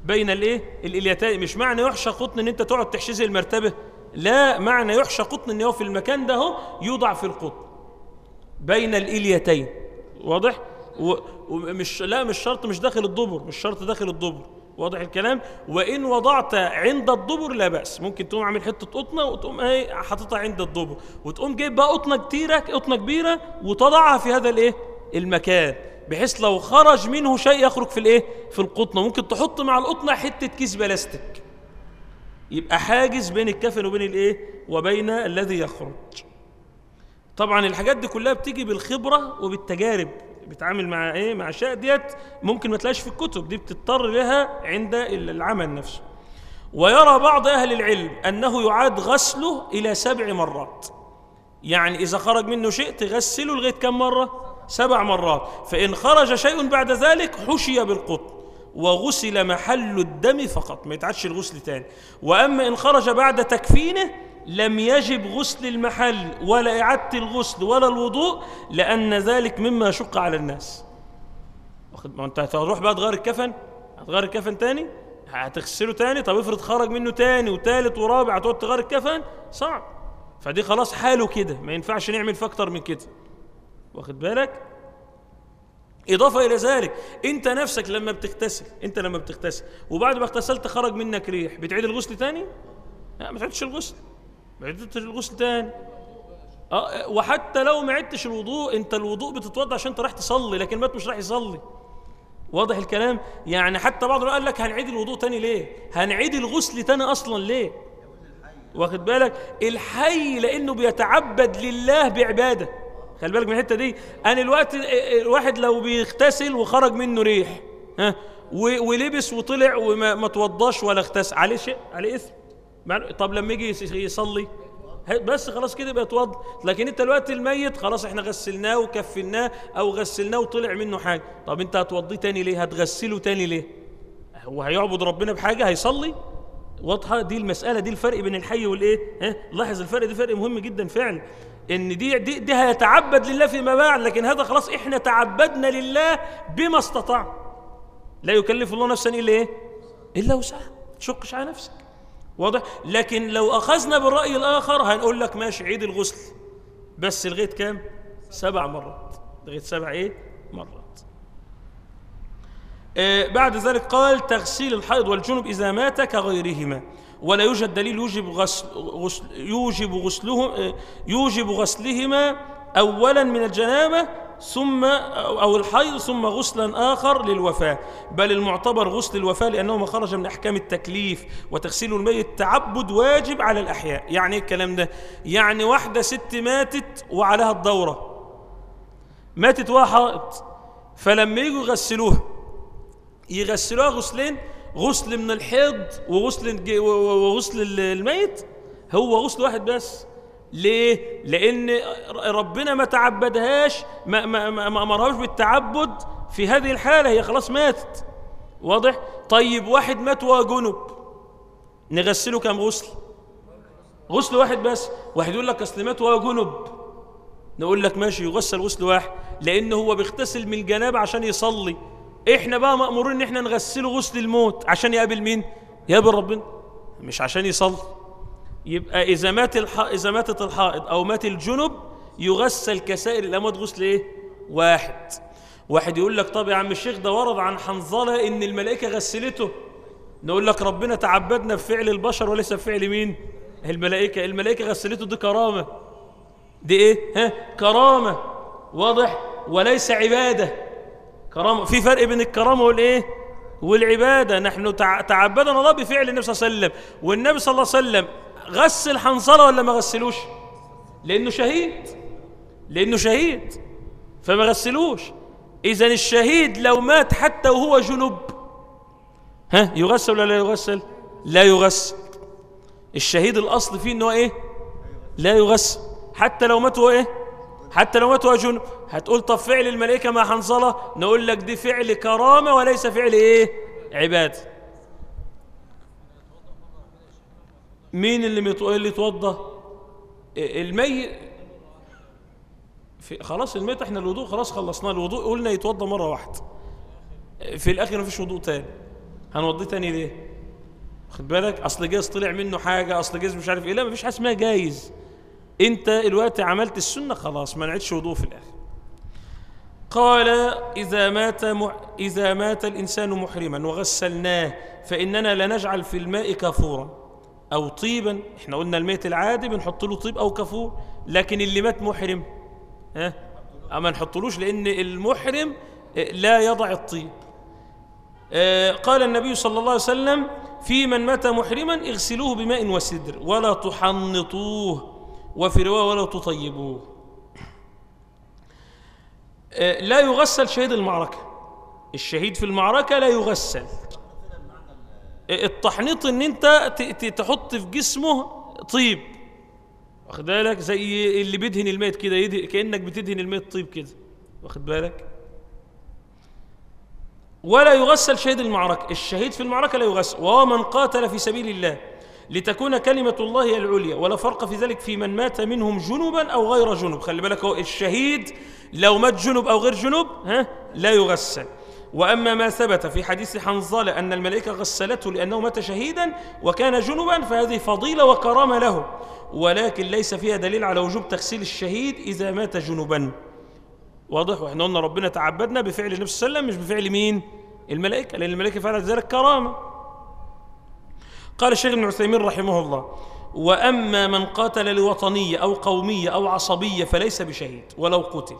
بين الإيه؟ الإليتين. مش معنى يحشى قطن إن أنت تقعد تحشي زي المرتبة. لا معنى يحشى قطن إن هو في المكان ده يوضع في القطن. بين الإليتين. واضح؟ ومش لا مش شرط مش داخل الدبر مش شرط داخل الدبر. واضح الكلام؟ وإن وضعت عند الدبر لا بأس. ممكن تقوم عامل حتة قطنة وتقوم إيه حاططها عند الدبر. وتقوم جايب بقى قطنة كتيرة قطنة كبيرة وتضعها في هذا الإيه المكان. بحيث لو خرج منه شيء يخرج في الإيه في القطنة. ممكن تحط مع القطنة حتة كيس بلاستيك. يبقى حاجز بين الكفن وبين الإيه وبين الذي يخرج. طبعا الحاجات دي كلها بتيجي بالخبرة وبالتجارب. بتعامل مع إيه؟ مع أشياء ديت ممكن ما تلاقيش في الكتب دي بتضطر لها عند العمل نفسه. ويرى بعض أهل العلم أنه يعاد غسله إلى سبع مرات. يعني إذا خرج منه شيء تغسله لغاية كم مرة؟ سبع مرات. فإن خرج شيء بعد ذلك حشي بالقطن وغسل محل الدم فقط ما يتعادش الغسل تاني. وأما إن خرج بعد تكفينه لم يجب غسل المحل ولا إعادة الغسل ولا الوضوء لأن ذلك مما يشق على الناس. واخد؟ ما أنت هتروح بقى تغير الكفن؟ هتغير الكفن تاني؟ هتغسله تاني؟ طب افرض خرج منه تاني وتالت ورابع هتقعد تغير الكفن؟ صعب. فدي خلاص حاله كده ما ينفعش نعمل في أكتر من كده. واخد بالك؟ إضافة إلى ذلك أنت نفسك لما بتغتسل أنت لما بتغتسل وبعد ما اغتسلت خرج منك ريح بتعيد الغسل تاني؟ لا ما تعيدش الغسل. ما تعيدش الغسل تاني أه وحتى لو ما عدتش الوضوء أنت الوضوء بتتوضى عشان أنت رايح تصلي لكن مات مش رايح يصلي واضح الكلام؟ يعني حتى بعض قال لك هنعيد الوضوء تاني ليه؟ هنعيد الغسل تاني أصلا ليه؟ واخد بالك؟ الحي لأنه بيتعبد لله بعبادة خلي بالك من الحتة دي أنا الوقت الواحد لو بيغتسل وخرج منه ريح ها ولبس وطلع وما ما توضاش ولا اغتسل عليه شيء عليه إثم طب لما يجي يصلي. بس خلاص كده يبقى يتوضا لكن انت الوقت الميت خلاص إحنا غسلناه وكفناه أو غسلناه وطلع منه حاجة. طب انت هتوضيه تاني ليه؟ هتغسله تاني ليه؟ هو هيعبد ربنا بحاجة؟ هيصلي؟ واضحة؟ دي المسألة دي الفرق بين الحي والإيه؟ ها؟ لاحظ الفرق ده فرق مهم جدا فعلا. إن دي دي, دي هيتعبد لله فيما بعد لكن هذا خلاص إحنا تعبدنا لله بما استطاع. لا يكلف الله نفسا إلا إيه؟ إلا وسعها. تشقش على نفسك. واضح؟ لكن لو أخذنا بالرأي الآخر هنقول لك ماشي عيد الغسل. بس لغايه كام؟ سبع مرات. لغايه سبع إيه؟ مرات. آه، بعد ذلك قال تغسيل الحيض والجنب إذا مات كغيرهما. ولا يوجد دليل يوجب غسل, غسل يوجب غسلهم آه، يوجب غسلهما أولا من الجنابة ثم أو الحيض ثم غسلا آخر للوفاة. بل المعتبر غسل الوفاة لأنه ما خرج من أحكام التكليف وتغسيل الميت تعبد واجب على الأحياء. يعني إيه الكلام ده؟ يعني واحدة ست ماتت وعليها الدورة. ماتت حائط فلما يجوا يغسلوها يغسلوها غسلين غسل من الحيض وغسل وغسل ال- الميت هو غسل واحد بس. ليه؟ لأن ربنا ما تعبدهاش ما, ما, ما, ما أمرهاش بالتعبد في هذه الحالة هي خلاص ماتت. واضح؟ طيب واحد مات وهو جنب نغسله كم؟ غسل؟ غسل واحد بس. واحد يقول لك أصل مات وهو جنب. نقول لك ماشي يغسل غسل واحد. لأن هو بيغتسل من الجنابة عشان يصلي. إحنا بقى مأمورين إن إحنا نغسله غسل الموت. عشان يقابل مين؟ يقابل ربنا. مش عشان يصلي. يبقى إذا مات الح... إذا ماتت الحائض أو مات الجنب يغسل كسائر الاموات غسل إيه واحد. واحد يقول لك طب يا عم الشيخ ده ورد عن حنظلة إن الملائكة غسلته. نقول لك ربنا تعبدنا بفعل البشر وليس بفعل مين؟ الملائكة. الملائكة غسلته دي كرامة. دي إيه؟ ها؟ كرامة. واضح؟ وليس عبادة. كرامة. في فرق بين الكرامة والإيه؟ والعبادة. نحن تع- تعبدنا الله بفعل النبي صلى الله عليه وسلم. والنبي صلى الله عليه وسلم غسل حنظلة ولا ما غسلوش؟ لأنه شهيد. لأنه شهيد. فما غسلوش. إذا الشهيد لو مات حتى وهو جنب ها يغسل ولا لا يغسل؟ لا يغسل. الشهيد الأصل فيه إنه إيه؟ لا يغسل. حتى لو مات وهو إيه؟ حتى لو مات وهو جنب. هتقول طب فعل الملائكة مع حنظلة؟ نقول لك دي فعل كرامة وليس فعل إيه؟ عبادة. مين اللي. اللي يتوضى الميت في خلاص الميت إحنا الوضوء خلاص خلصناه الوضوء قلنا يتوضى مرة واحدة. في الآخر مفيش وضوء تاني. هنوضيه تاني ليه؟ خد بالك؟ أصل جايز طلع منه حاجة أصل جايز مش عارف إيه. لا مفيش حاجة اسمها جايز. أنت الوقت عملت السنة خلاص ما نعيدش وضوء في الآخر. قال إذا مات مح... إذا مات الإنسان محرما وغسلناه فإننا لا نجعل في الماء كافورا. أو طيبا إحنا قلنا الميت العادي بنحط له طيب أو كافور لكن اللي مات محرم. ها؟ أما نحطلوش لأن المحرم لا يضع الطيب. آه، قال النبي صلى الله عليه وسلم في من مات محرما اغسلوه بماء وسدر ولا تحنطوه وفي رواية ولا تطيبوه. آه، لا يغسل شهيد المعركة. الشهيد في المعركة لا يغسل. التحنيط إن أنت تحط في جسمه طيب. واخد بالك؟ زي اللي بيدهن الميت كده كأنك بتدهن الميت طيب كده. واخد بالك؟ ولا يغسل شهيد المعركة. الشهيد في المعركة لا يغسل. وهو من قاتل في سبيل الله لتكون كلمة الله هي العليا. ولا فرق في ذلك في من مات منهم جنبا أو غير جنب. خلي بالك هو الشهيد لو مات جنب أو غير جنب ها لا يغسل. وأما ما ثبت في حديث حنظلة أن الملائكة غسلته لأنه مات شهيدا وكان جنبا فهذه فضيلة وكرامة له. ولكن ليس فيها دليل على وجوب تغسيل الشهيد إذا مات جنبا. واضح؟ وإحنا قلنا ربنا تعبدنا بفعل النبي صلى الله عليه وسلم مش بفعل مين؟ الملائكة لأن الملائكة فعلت ذلك كرامة. قال الشيخ ابن عثيمين رحمه الله وأما من قاتل لوطنية أو قومية أو عصبية فليس بشهيد ولو قتل.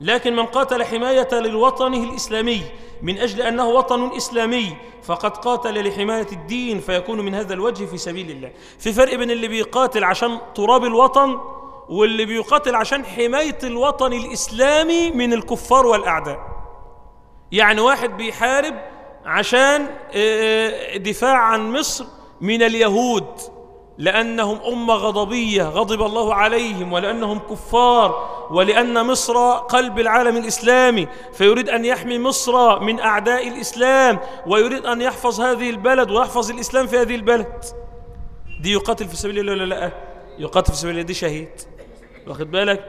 لكن من قاتل حماية للوطن الإسلامي من أجل أنه وطن إسلامي فقد قاتل لحماية الدين فيكون من هذا الوجه في سبيل الله. في فرق بين اللي بيقاتل عشان تراب الوطن واللي بيقاتل عشان حماية الوطن الإسلامي من الكفار والأعداء. يعني واحد بيحارب عشان آه، دفاع عن مصر من اليهود. لأنهم أمة غضبية غضب الله عليهم ولأنهم كفار ولأن مصر قلب العالم الإسلامي فيريد أن يحمي مصر من أعداء الإسلام ويريد أن يحفظ هذه البلد ويحفظ الإسلام في هذه البلد. دي يقاتل في سبيل الله ولا لأ؟ يقاتل في سبيل الله دي شهيد. واخد بالك؟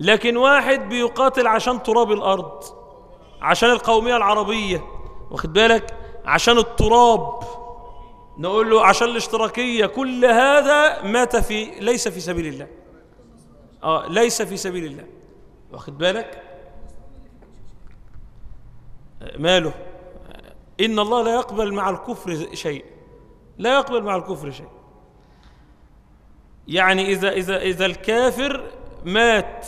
لكن واحد بيقاتل عشان تراب الأرض عشان القومية العربية. واخد بالك؟ عشان التراب. نقول له عشان الاشتراكية كل هذا مات في ليس في سبيل الله. آه ليس في سبيل الله. واخد بالك؟ آه، ماله؟ آه، إن الله لا يقبل مع الكفر شيء. لا يقبل مع الكفر شيء. يعني إذا إذا إذا الكافر مات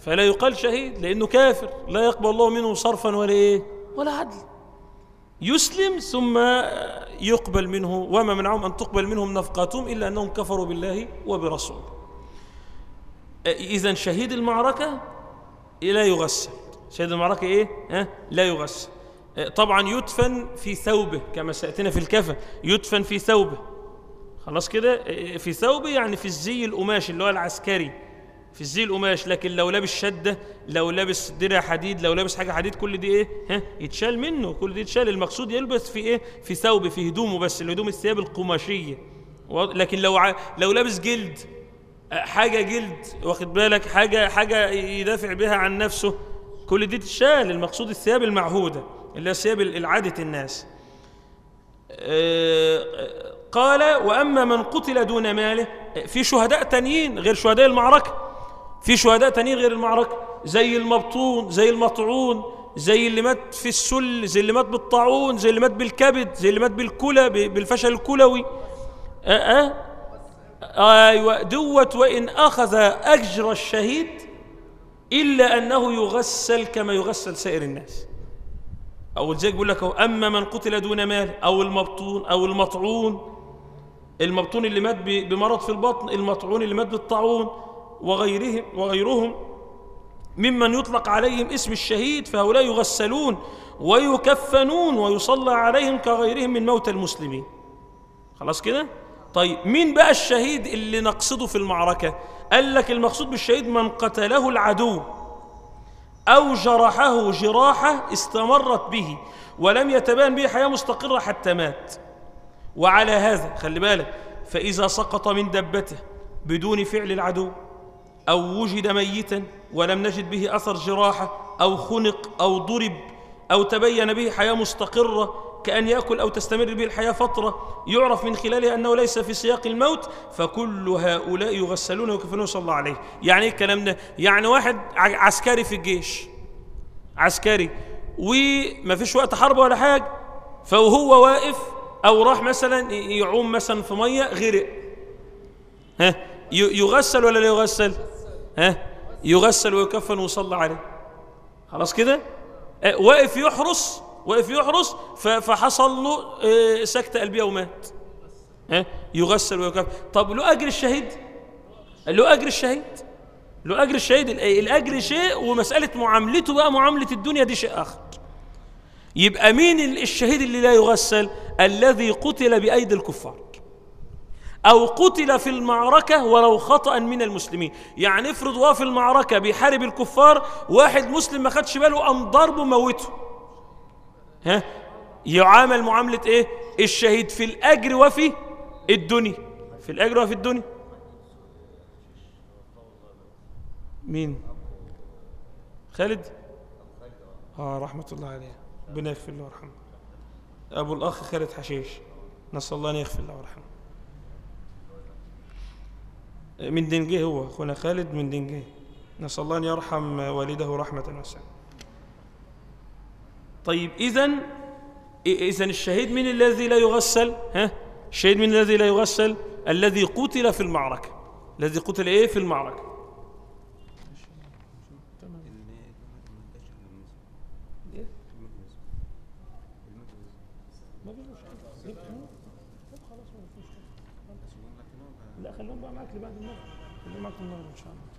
فلا يقال شهيد لأنه كافر. لا يقبل الله منه صرفا ولا إيه؟ ولا عدل. يسلم ثم يقبل منه وما منعهم أن تقبل منهم نفقاتهم إلا أنهم كفروا بالله وبرسوله إذا شهيد المعركة لا يغسل. شهيد المعركة إيه؟ أه؟ لا يغسل. طبعا يدفن في ثوبه كما سيأتينا في الكفن يدفن في ثوبه. خلاص كده؟ في ثوبه يعني في الزي القماش اللي هو العسكري. في الزي القماش لكن لو لابس شدة لو لابس درع حديد لو لابس حاجة حديد كل دي إيه؟ ها؟ يتشال منه. كل دي يتشال المقصود يلبس في إيه؟ في ثوب في هدومه بس الهدوم الثياب القماشية؟ لكن لو ع... لو لابس جلد حاجة جلد واخد بالك؟ حاجة حاجة يدافع بها عن نفسه. كل دي تتشال. المقصود الثياب المعهودة اللي هي ثياب العادة الناس. آه، قال وأما من قتل دون ماله في شهداء تانيين غير شهداء المعركة. في شهداء تانيين غير المعركة زي المبطون زي المطعون زي اللي مات في السل زي اللي مات بالطاعون زي اللي مات بالكبد زي اللي مات بالكلى بالفشل الكلوي. أه أه؟ أيوه. دوت وإن أخذ أجر الشهيد إلا أنه يغسل كما يغسل سائر الناس. أو زي بيقول لك أهو، أما من قتل دون مال أو المبطون أو المطعون المبطون اللي مات بمرض في البطن المطعون اللي مات بالطاعون وغيرهم وغيرهم ممن يطلق عليهم اسم الشهيد فهؤلاء يغسلون ويكفنون ويصلى عليهم كغيرهم من موتى المسلمين. خلاص كده؟ طيب مين بقى الشهيد اللي نقصده في المعركة؟ قال لك المقصود بالشهيد من قتله العدو. أو جرحه جراحة استمرت به ولم يتبان به حياة مستقرة حتى مات. وعلى هذا خلي بالك فإذا سقط من دبته بدون فعل العدو أو وجد ميتا ولم نجد به أثر جراحة أو خنق أو ضرب أو تبين به حياة مستقرة كأن يأكل أو تستمر به الحياة فترة يعرف من خلالها أنه ليس في سياق الموت فكل هؤلاء يغسلون ويكفنون صلى الله عليه يعني إيه الكلام ده يعني واحد عسكري في الجيش. عسكري. وما فيش وقت حرب ولا حاجة. فهو واقف أو راح مثلا يعوم مثلا في مية غرق. ها؟ يغسل ولا لا يغسل؟ ها؟ يغسل ويكفن ويصلى عليه. خلاص كده؟ واقف يحرس واقف يحرس فحصل له سكتة قلبية ومات. ها؟ يغسل ويكفن. طب له أجر الشهيد؟ له أجر الشهيد؟ له أجر الشهيد؟ الأجر شيء ومسألة معاملته بقى معاملة الدنيا دي شيء آخر. يبقى مين الشهيد اللي لا يغسل؟ الذي قتل بأيدي الكفار. أو قتل في المعركة ولو خطأ من المسلمين. يعني افرض في المعركة بيحارب الكفار واحد مسلم ما خدش باله قام ضربه موته. ها؟ يعامل معاملة إيه؟ الشهيد في الأجر وفي الدنيا. في الأجر وفي الدنيا. مين؟ خالد؟ آه رحمة الله عليه. ربنا يغفر له ويرحمه. أبو الأخ خالد حشيش. نسأل الله أن يغفر له ويرحمه. من دنجه هو أخونا خالد من دنجه نسأل الله أن يرحم والده رحمة واسعة. طيب إذا إذا الشهيد من الذي لا يغسل؟ ها؟ الشهيد من الذي لا يغسل؟ الذي قتل في المعركة. الذي قتل إيه؟ في المعركة لا خليهم بقى معاك لبعد المغرب خليهم معاك المغرب ان شاء الله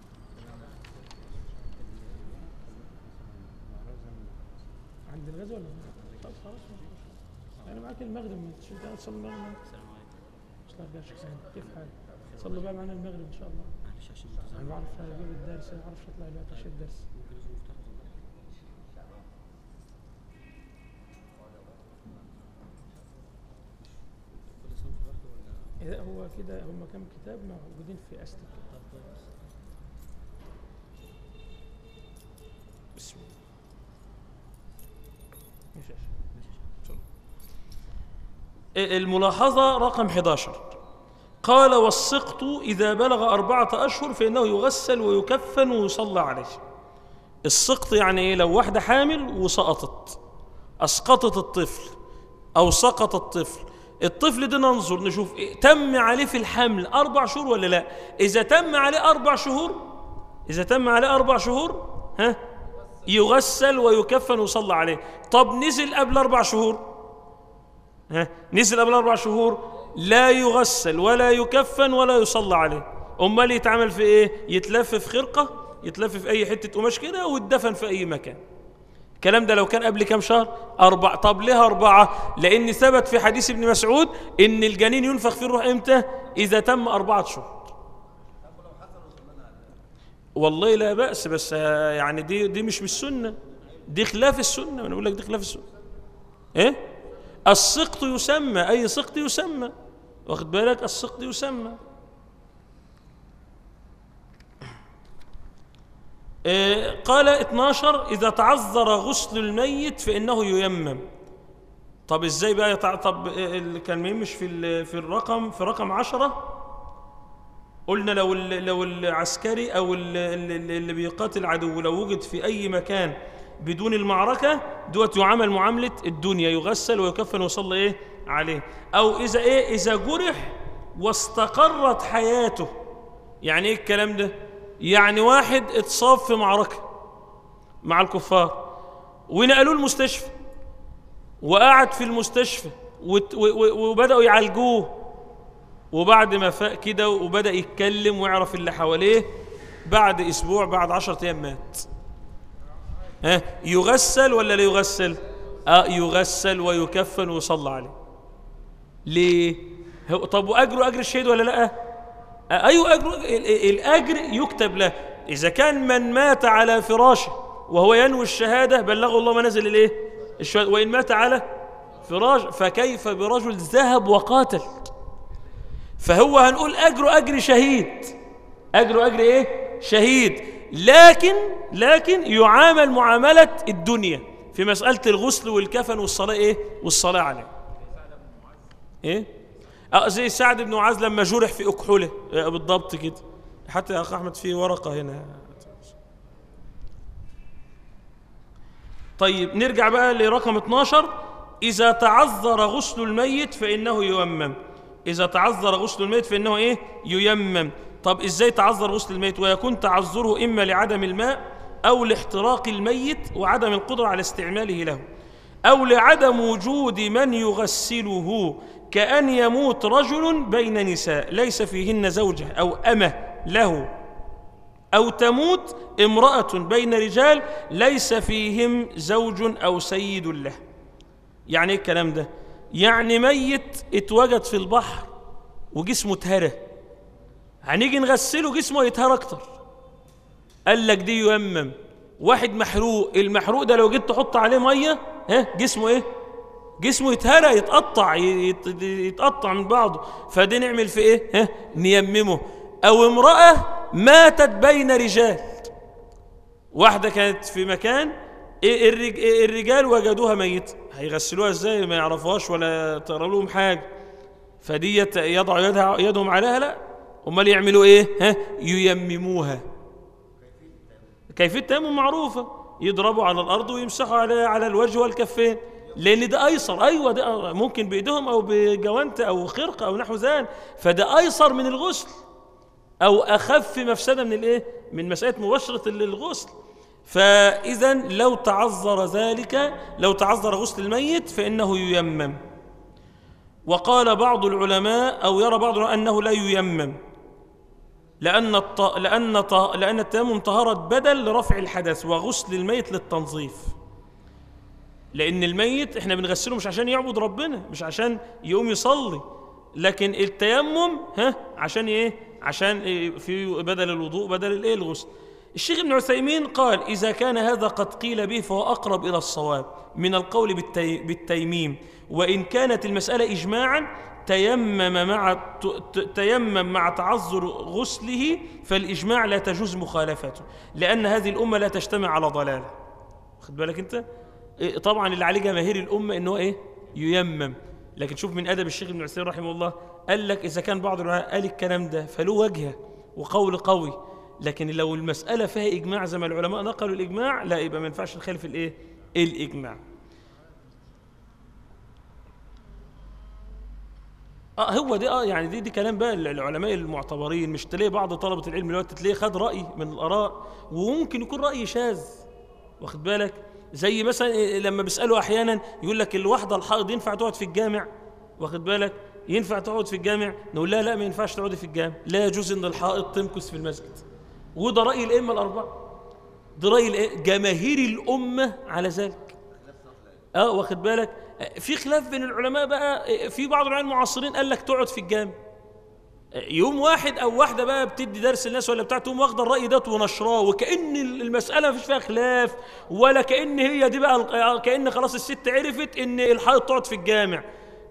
الغزو ولا طب خلاص أنا معاك المغرب مش انت تصلي مش لا ارجعش كيف حالك؟ صلوا بقى معانا المغرب إن شاء الله. أنا بعرف أجيب الدرس ما أعرفش أطلع دلوقتي عشان الدرس. لا هو كده هم كم كتاب موجودين في أستك بسم الله الملاحظة رقم 11 قال والسقط إذا بلغ أربعة أشهر فإنه يغسل ويكفن ويصلى عليه. السقط يعني إيه؟ لو واحدة حامل وسقطت. أسقطت الطفل أو سقط الطفل. الطفل ده ننظر نشوف إيه؟ تم عليه في الحمل أربع شهور ولا لا؟ إذا تم عليه أربع شهور إذا تم عليه أربع شهور ها؟ يغسل ويكفن ويصلى عليه. طب نزل قبل أربع شهور؟ نزل قبل أربع شهور لا يغسل ولا يكفن ولا يصلى عليه. أمال يتعمل في إيه؟ يتلف في خرقة يتلف في أي حتة قماش كده ويتدفن في أي مكان. الكلام ده لو كان قبل كام شهر؟ أربع. طب ليه أربعة؟ لأن ثبت في حديث ابن مسعود إن الجنين ينفخ في الروح إمتى؟ إذا تم أربعة شهور. والله لا بأس بس يعني دي دي مش بالسنة دي خلاف السنة. أنا بقول لك دي خلاف السنة. إيه؟ السقط يسمى أي سقط يسمى. واخد بالك؟ السقط يسمى. إيه قال 12 إذا تعذر غسل الميت فإنه ييمم. طب إزاي بقى يتع... طب اللي كان مهم مش في في الرقم في رقم 10 قلنا لو لو العسكري أو اللي, اللي بيقاتل عدو لو وجد في أي مكان بدون المعركة دوت يعامل معاملة الدنيا يغسل ويكفن ويصلى إيه؟ عليه. أو إذا إيه؟ إذا جرح واستقرت حياته. يعني إيه الكلام ده؟ يعني واحد اتصاب في معركة مع الكفار ونقلوه المستشفى وقعد في المستشفى وبدأوا يعالجوه. وبعد ما فاق كده وبدأ يتكلم ويعرف اللي حواليه بعد أسبوع بعد عشرة أيام مات. ها يغسل ولا لا يغسل؟ آه يغسل ويكفن ويصلى عليه. ليه؟ طب وأجره أجر الشهيد ولا لأ؟ آه أيوه ال- الأجر يكتب له. إذا كان من مات على فراشه وهو ينوي الشهادة بلغه الله منازل الايه الشهادة. وإن مات على فراش فكيف برجل ذهب وقاتل؟ فهو هنقول أجره أجر شهيد. أجره أجر إيه؟ شهيد. لكن لكن يعامل معاملة الدنيا في مسألة الغسل والكفن والصلاة إيه؟ والصلاة عليه. إيه؟ أه زي سعد بن معاذ لما جرح في آه بالضبط كده. حتى يا أخ أحمد في ورقة هنا. طيب نرجع بقى لرقم 12 إذا تعذر غسل الميت فإنه ييمم. إذا تعذر غسل الميت فإنه إيه؟ ييمم. طب إزاي تعذر غسل الميت؟ ويكون تعذره إما لعدم الماء أو لاحتراق الميت وعدم القدرة على استعماله له. أو لعدم وجود من يغسله كأن يموت رجل بين نساء ليس فيهن زوجة أو أمة له. أو تموت امرأة بين رجال ليس فيهم زوج أو سيد له. يعني إيه الكلام ده؟ يعني ميت اتوجد في البحر وجسمه اتهرى. هنيجي نغسله جسمه يتهرى أكتر. قال لك دي ييمم واحد محروق المحروق ده لو جيت تحط عليه مية ها جسمه إيه؟ جسمه يتهرى يتقطع يت- يتقطع من بعضه. فدي نعمل في إيه؟ ها نيممه. أو امرأة ماتت بين رجال. واحدة كانت في مكان إيه إيه الرجال وجدوها ميتة. هيغسلوها إزاي؟ ما يعرفوهاش ولا ترى لهم حاجة. فديت يضع يدها يدهم عليها لا أمال يعملوا إيه؟ ها؟ ييمموها. كيفية التيمم؟ معروفة. يضربوا على الأرض ويمسحوا على على الوجه والكفين. لأن ده أيسر. أيوة ده ممكن بإيدهم أو بجوانت أو خرقة أو نحو ذلك فده أيسر من الغسل. أو أخف مفسدة من الإيه؟ من مسألة مباشرة الغسل فإذا لو تعذر ذلك لو تعذر غسل الميت فإنه ييمم. وقال بعض العلماء أو يرى بعض أنه لا ييمم. لأن الط... لأن ط... لأن التيمم طهارة بدل لرفع الحدث وغسل الميت للتنظيف. لأن الميت إحنا بنغسله مش عشان يعبد ربنا مش عشان يقوم يصلي. لكن التيمم ها عشان إيه؟ عشان إيه؟ في بدل الوضوء بدل الإيه؟ الغسل. الشيخ ابن عثيمين قال إذا كان هذا قد قيل به فهو أقرب إلى الصواب من القول بالتي... بالتيميم. وإن كانت المسألة إجماعا تيمم مع تيمم مع تعذر غسله فالإجماع لا تجوز مخالفته لأن هذه الأمة لا تجتمع على ضلالة. خد بالك أنت؟ إيه، طبعا اللي عليه جماهير الأمة إنه إيه؟ ييمم. لكن شوف من أدب الشيخ ابن عثيمين رحمه الله قال لك إذا كان بعض العلماء قال الكلام ده فله وجهه وقول قوي. لكن لو المسألة فيها إجماع زي ما العلماء نقلوا الإجماع لا يبقى ما ينفعش نخالف الإيه؟ الإجماع. آه هو دي آه يعني دي دي كلام بقى العلماء المعتبرين. مش تلاقي بعض طلبة العلم دلوقتي تلاقيه خد رأي من الآراء وممكن يكون رأي شاذ. واخد بالك؟ زي مثلا إيه لما بيسألوا أحيانا يقول لك الواحده الحائض ينفع تقعد في الجامع؟ واخد بالك؟ ينفع تقعد في الجامع؟ نقول لا لا ما ينفعش تقعدي في الجامع. لا يجوز إن الحائض تمكث في المسجد. وده رأي الأئمة الأربعة. ده رأي؟ جماهير الأمة على ذلك. آه واخد بالك؟ آه، في خلاف بين العلماء بقى في بعض العلماء المعاصرين قال لك تقعد في الجامع. يوم واحد أو واحدة بقى بتدي درس الناس ولا بتاع تقوم واخدة الرأي ده ونشراه وكأن المسألة مفيش فيها خلاف ولا كأن هي دي بقى آه، كأن خلاص الست عرفت إن الحائض تقعد في الجامع.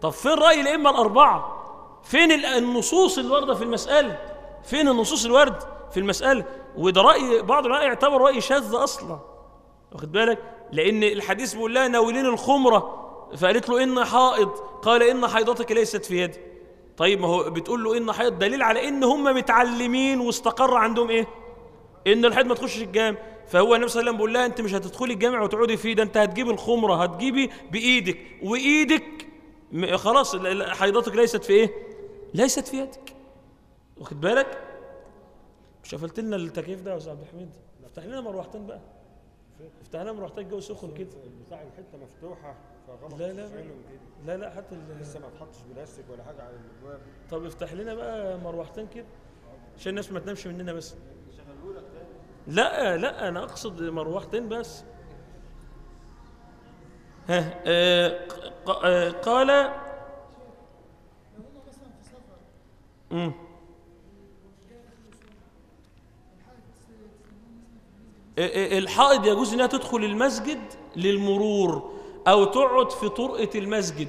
طب فين رأي الأئمة الأربعة؟ فين ال- النصوص اللي وارده في المسألة؟ فين النصوص الوارد في المسألة؟ وده رأي بعض العلماء يعتبر رأي شاذ أصلا. واخد بالك؟ لأن الحديث بيقول لها ناولين الخمرة. فقالت له إن حائض. قال إن حيضتك ليست في يدي. طيب ما هو بتقول له إن حيض دليل على إن هم متعلمين واستقر عندهم إيه؟ إن الحيض ما تخشش الجامع. فهو النبي صلى الله عليه وسلم بيقول لها أنت مش هتدخلي الجامع وتقعدي فيه ده أنت هتجيبي الخمرة هتجيبي بإيدك. وإيدك م- خلاص حيضتك ليست في إيه؟ ليست في يدك. واخد بالك؟ مش قفلت لنا التكييف ده يا أستاذ عبد الحميد؟ افتح لنا مروحتين بقى. افتح لنا مروحتين الجو سخن كده. بتاع الحتة مفتوحة. فغلط لا لا لا لا حتى لسه ما اتحطش بلاستيك ولا حاجة على الأبواب. طب افتح لنا بقى مروحتين كده عشان الناس ما تنامش مننا بس. لا لا أنا أقصد مروحتين بس. ها آه آه قال مم. آه، الحائض يجوز إنها تدخل المسجد للمرور. أو تقعد في طرقة المسجد.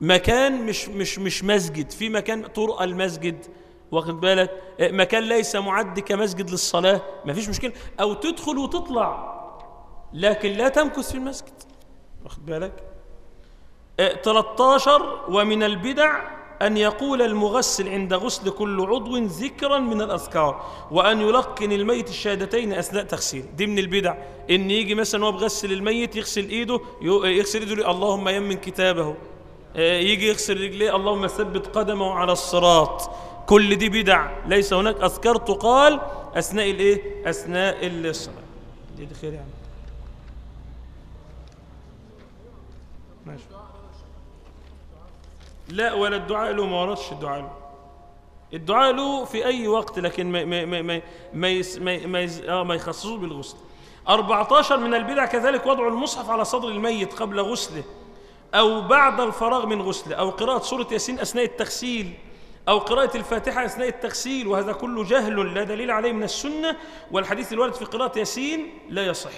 مكان مش مش مش مسجد. في مكان طرقه المسجد. واخد بالك؟ مكان ليس معد كمسجد للصلاة. مفيش مشكلة. أو تدخل وتطلع. لكن لا تمكث في المسجد. واخد بالك؟ آه، 13 ومن البدع أن يقول المغسل عند غسل كل عضو ذكرا من الأذكار وأن يلقن الميت الشهادتين أثناء تغسيله دي من البدع. إن يجي مثلا وهو بغسل الميت يغسل إيده يغسل إيده اللهم يمن كتابه. آه، يجي يغسل رجليه اللهم ثبت قدمه على الصراط. كل دي بدع. ليس هناك أذكار تقال أثناء الإيه؟ أثناء الصلاة. دي خير يعني لا ولا الدعاء له ما وردش الدعاء له. الدعاء له في أي وقت لكن ما ما ما ما ما, ما, ما, آه ما يخصصوش بالغسل. 14 من البدع كذلك وضع المصحف على صدر الميت قبل غسله أو بعد الفراغ من غسله أو قراءة سورة ياسين أثناء التغسيل أو قراءة الفاتحة أثناء التغسيل وهذا كله جهل لا دليل عليه من السنة والحديث الوارد في قراءة ياسين لا يصح.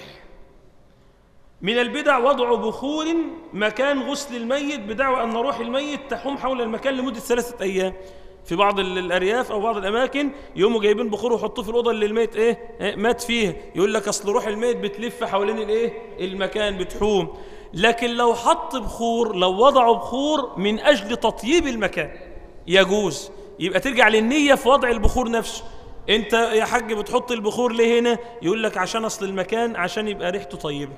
من البدع وضع بخور مكان غسل الميت بدعوى أن روح الميت تحوم حول المكان لمدة ثلاثة أيام. في بعض ال- الأرياف أو بعض الأماكن يقوموا جايبين بخور ويحطوه في الأوضة اللي الميت إيه إيه، مات فيها. يقول لك أصل روح الميت بتلف حوالين الإيه المكان بتحوم. لكن لو حط بخور لو وضعوا بخور من أجل تطييب المكان يجوز. يبقى ترجع للنية في وضع البخور نفسه. أنت يا حاج بتحط البخور ليه هنا يقول لك عشان أصل المكان عشان يبقى ريحته طيبة.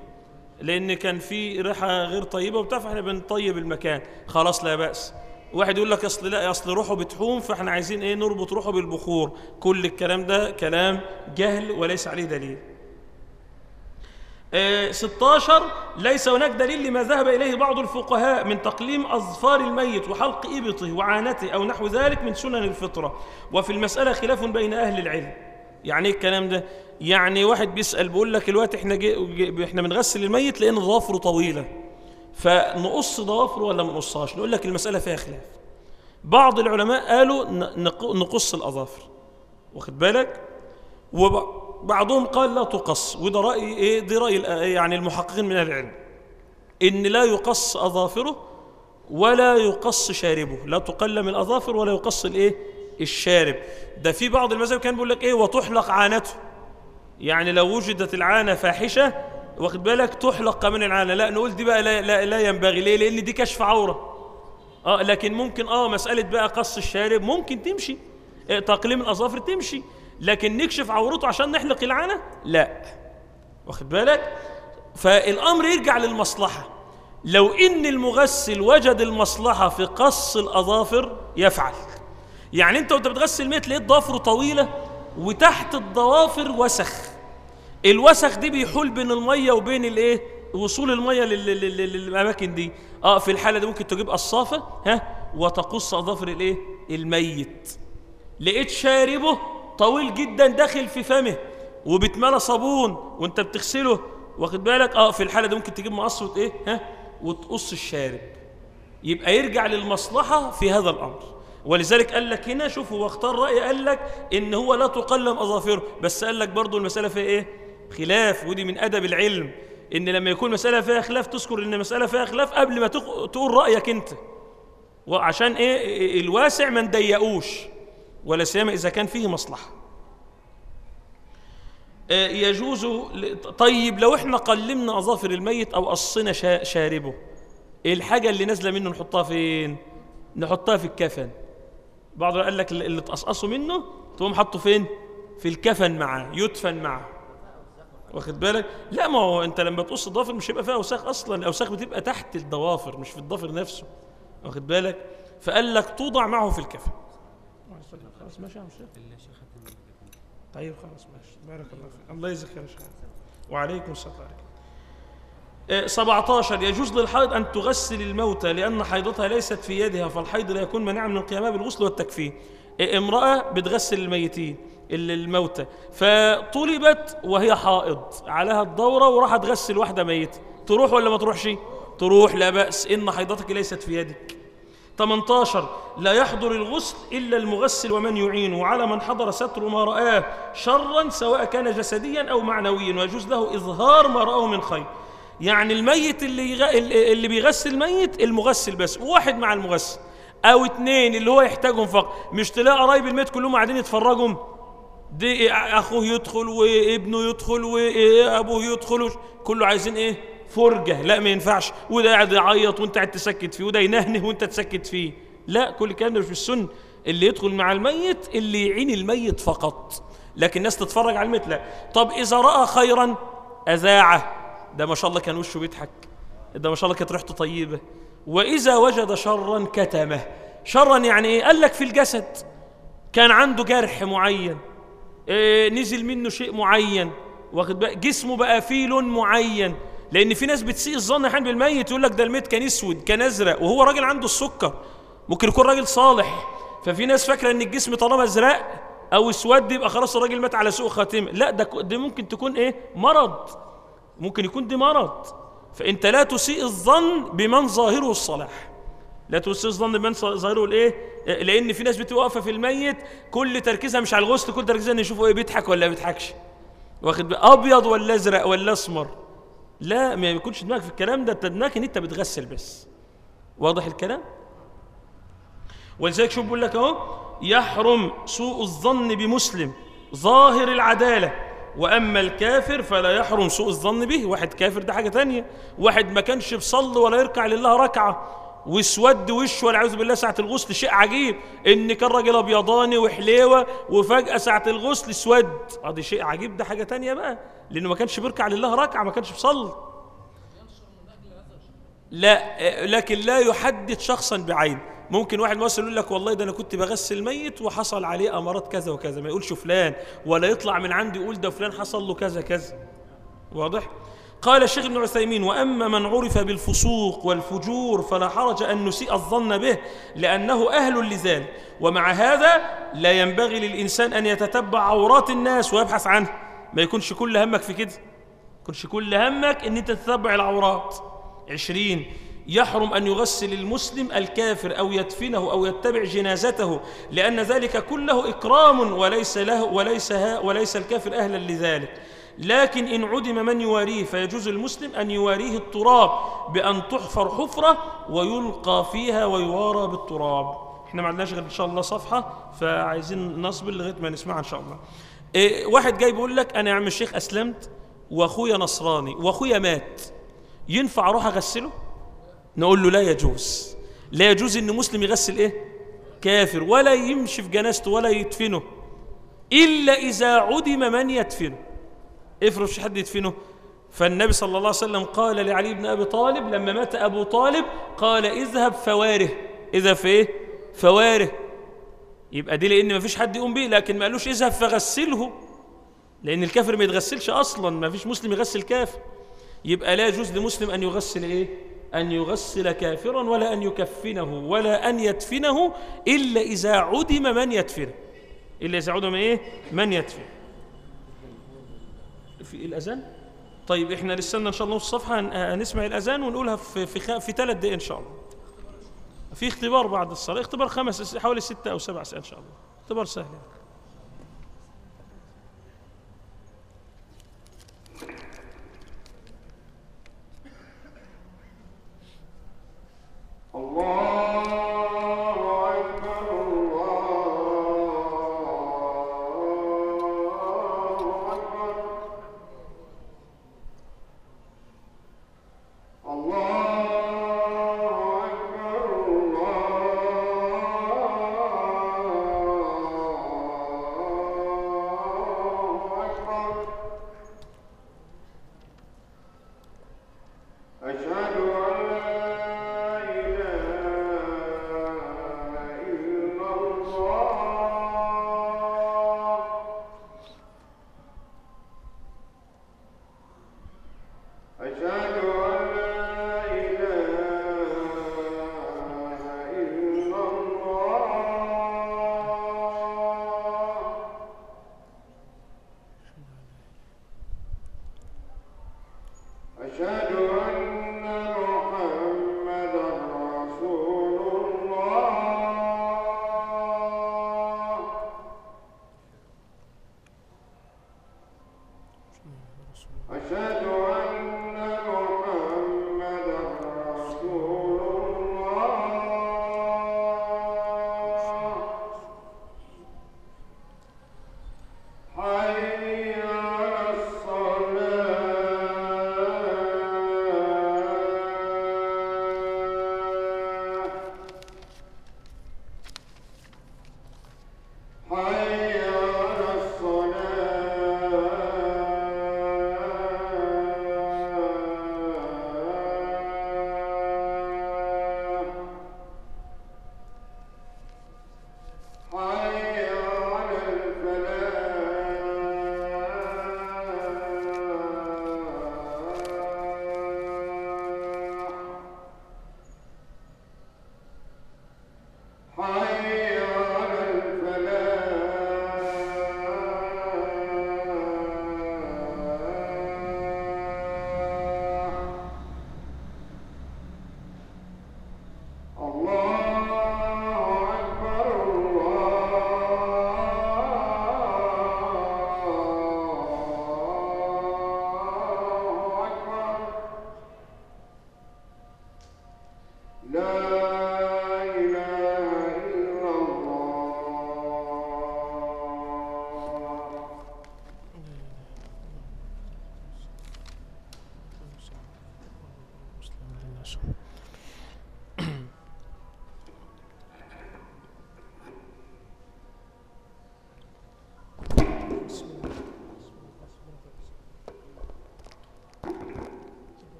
لأن كان في ريحة غير طيبة وبتاع فإحنا بنطيب المكان. خلاص لا بأس. واحد يقول لك أصل لا أصل روحه بتحوم فإحنا عايزين إيه؟ نربط روحه بالبخور. كل الكلام ده كلام جهل وليس عليه دليل. آه، 16 ليس هناك دليل لما ذهب إليه بعض الفقهاء من تقليم أظفار الميت وحلق إبطه وعانته أو نحو ذلك من سنن الفطرة. وفي المسألة خلاف بين أهل العلم. يعني إيه الكلام ده؟ يعني واحد بيسأل بيقول لك الوقت إحنا جي جي إحنا بنغسل الميت لأن ضوافره طويلة. فنقص ضوافره ولا ما نقصهاش؟ نقول لك المسألة فيها خلاف. بعض العلماء قالوا نقص الأظافر. واخد بالك؟ وبعضهم قال لا تقص وده رأي إيه؟ رأي الأ- يعني المحققين من العلم. إن لا يقص أظافره ولا يقص شاربه. لا تقلم الأظافر ولا يقص الإيه؟ الشارب. ده في بعض المذاهب كان بيقول لك إيه؟ وتحلق عانته. يعني لو وجدت العانة فاحشة واخد بالك؟ تحلق كمان العانة. لا نقول دي بقى لا, لا, لا ينبغي. ليه؟ لأن دي كشف عورة. آه لكن ممكن آه مسألة بقى قص الشارب ممكن تمشي. آه تقليم الأظافر تمشي. لكن نكشف عورته عشان نحلق العانة؟ لا. واخد بالك؟ فالأمر يرجع للمصلحة. لو إن المغسل وجد المصلحة في قص الأظافر يفعل. يعني أنت وأنت بتغسل ميت لقيت ضوافره طويلة وتحت الضوافر وسخ. الوسخ دي بيحول بين المية وبين الايه؟ وصول المية لل- لل- لل- للأماكن دي. آه في الحالة دي ممكن تجيب قصافة ها؟ وتقص أظافر الايه؟ الميت. لقيت شاربه طويل جدا داخل في فمه وبتملى صابون وانت بتغسله. واخد بالك؟ آه في الحالة دي ممكن تجيب مقص إيه؟ ها؟ وتقص الشارب. يبقى يرجع للمصلحة في هذا الأمر. ولذلك قال لك هنا شوف هو اختار رأي قال لك إن هو لا تقلم أظافره. بس قال لك برضه المسألة فيها إيه؟ خلاف ودي من أدب العلم إن لما يكون مسألة فيها خلاف تذكر إن مسألة فيها خلاف قبل ما تق- تقول رأيك أنت. وعشان إيه؟ الواسع ما نضيقوش ولا سيما إذا كان فيه مصلحة. آه، يجوز طيب لو إحنا قلمنا أظافر الميت أو قصنا شا- شاربه إيه الحاجة اللي نازلة منه نحطها فين؟ نحطها في الكفن. بعض قال لك اللي تقصقصوا منه تقوم حاطه فين؟ في الكفن معاه يدفن معاه. واخد بالك؟ لا ما هو انت لما تقص الضوافر مش هيبقى فيها أوساخ أصلا الاوساخ بتبقى تحت الضوافر مش في الضفر نفسه. واخد بالك؟ فقال لك توضع معه في الكفن. خلاص ماشي يا طيب خلاص ماشي. بارك الله فيك. الله يجزيك خير يا شيخ. وعليكم السلام عليكم آه، 17 يجوز للحائض أن تغسل الموتى لأن حيضتها ليست في يدها فالحيض لا يكون منعا من القيام بالغسل والتكفين. آه، امرأة بتغسل الميتين. ال- الموتى. فطلبت وهي حائض. عليها الدورة وراحت تغسل واحدة ميتة. تروح ولا ما تروحش؟ تروح. لا بأس. إن حيضتك ليست في يدك. 18 لا يحضر الغسل إلا المغسل ومن يعينه وعلى من حضر ستر ما رآه شرا سواء كان جسديا أو معنويا. ويجوز له إظهار ما رآه من خير. يعني الميت اللي يغ... اللي بيغسل الميت المغسل بس. وواحد مع المغسل. أو اتنين اللي هو يحتاجهم فقط. مش تلاقي قرايب الميت كلهم قاعدين يتفرجوا؟ دي أخوه يدخل وابنه يدخل وابوه يدخل كله عايزين إيه؟ فرجة. لا ما ينفعش. وده قاعد يعيط وأنت قاعد تسكت فيه وده ينهنه وأنت تسكت فيه. لا كل الكلام ده مش في السنة. اللي يدخل مع الميت اللي يعين الميت فقط. لكن الناس تتفرج على الميت لا. طب إذا رأى خيرا أذاعه. ده ما شاء الله كان وشه بيضحك. ده ما شاء الله كانت ريحته طيبة. وإذا وجد شرا كتمه. شرا يعني إيه؟ قال لك في الجسد. كان عنده جرح معين. إيه نزل منه شيء معين. واخد بقى؟ جسمه بقى فيه لون معين. لأن في ناس بتسيء الظن أحيانا بالميت يقول لك ده الميت كان أسود كان أزرق وهو راجل عنده السكر. ممكن يكون راجل صالح. ففي ناس فاكرة إن الجسم طالما أزرق أو أسود يبقى خلاص الراجل مات على سوء خاتمه لا ده ده ممكن تكون إيه؟ مرض. ممكن يكون دي مرض. فأنت لا تسيء الظن بمن ظاهره الصلاح لا تسيء الظن بمن ظاهره الايه لأن في ناس بتبقى واقفه في الميت كل تركيزها مش على الغسل كل تركيزها ان يشوفوا إيه بيضحك ولا ما بيضحكش. واخد أبيض ولا أزرق ولا أسمر. لا ما يكونش دماغك في الكلام ده أنت دماغك إن أنت بتغسل بس. واضح الكلام؟ ولذلك شوف بيقول لك أهو يحرم سوء الظن بمسلم ظاهر العدالة. وأما الكافر فلا يحرم سوء الظن به. واحد كافر ده حاجة تانية. واحد ما كانش بيصلي ولا يركع لله ركعة. واسود وشه والعياذ بالله ساعة الغسل شيء عجيب. ان كان راجل أبيضاني وحليوة وفجأة ساعة الغسل اسود ادي شيء عجيب ده حاجة تانية بقى. لأنه ما كانش بيركع لله ركعة ما كانش بيصلي. لا لكن لا يحدد شخصا بعين. ممكن واحد مثلا يقول لك والله ده أنا كنت بغسل ميت وحصل عليه امارات كذا وكذا. ما يقولش فلان ولا يطلع من عندي يقول ده فلان حصل له كذا كذا. واضح؟ قال الشيخ ابن عثيمين وأما من عرف بالفسوق والفجور فلا حرج أن نسيء الظن به لأنه أهل لذلك ومع هذا لا ينبغي للإنسان أن يتتبع عورات الناس ويبحث عنها ما يكونش كل همك في كده. يكونش كل همك إن أنت تتبع العورات. عشرين يحرم أن يغسل المسلم الكافر أو يدفنه أو يتبع جنازته لأن ذلك كله إكرام وليس له وليس وليس الكافر أهلا لذلك. لكن إن عدم من يواريه فيجوز المسلم أن يواريه التراب بأن تحفر حفرة ويلقى فيها ويوارى بالتراب. إحنا ما عندناش غير إن شاء الله صفحة فعايزين نصبر لغاية ما نسمعها إن شاء الله. إيه واحد جاي بيقول لك أنا يا عم الشيخ أسلمت وأخويا نصراني وأخويا مات ينفع أروح أغسله؟ نقول له لا يجوز. لا يجوز إن مسلم يغسل إيه؟ كافر ولا يمشي في جنازته ولا يدفنه إلا إذا عدم من يدفنه. افرض حد يدفنه. فالنبي صلى الله عليه وسلم قال لعلي بن أبي طالب لما مات أبو طالب قال اذهب فواره اذا في إيه؟ فواره يبقى دي لأن ما فيش حد يقوم بيه لكن ما قالوش اذهب فغسله. لأن الكافر ما يتغسلش أصلا ما فيش مسلم يغسل كافر يبقى لا يجوز لمسلم أن يغسل إيه؟ أن يغسل كافرا ولا أن يكفنه ولا أن يدفنه إلا إذا عدم من يدفنه. إلا إذا عدم إيه؟ من يدفن في الأذان؟ طيب إحنا لسنا إن شاء الله نص صفحة هنسمع الأذان ونقولها في في. في ثلاث دقائق إن شاء الله. في اختبار بعد الصلاة اختبار خمس حوالي ستة أو سبع ساعات إن شاء الله. اختبار سهل أن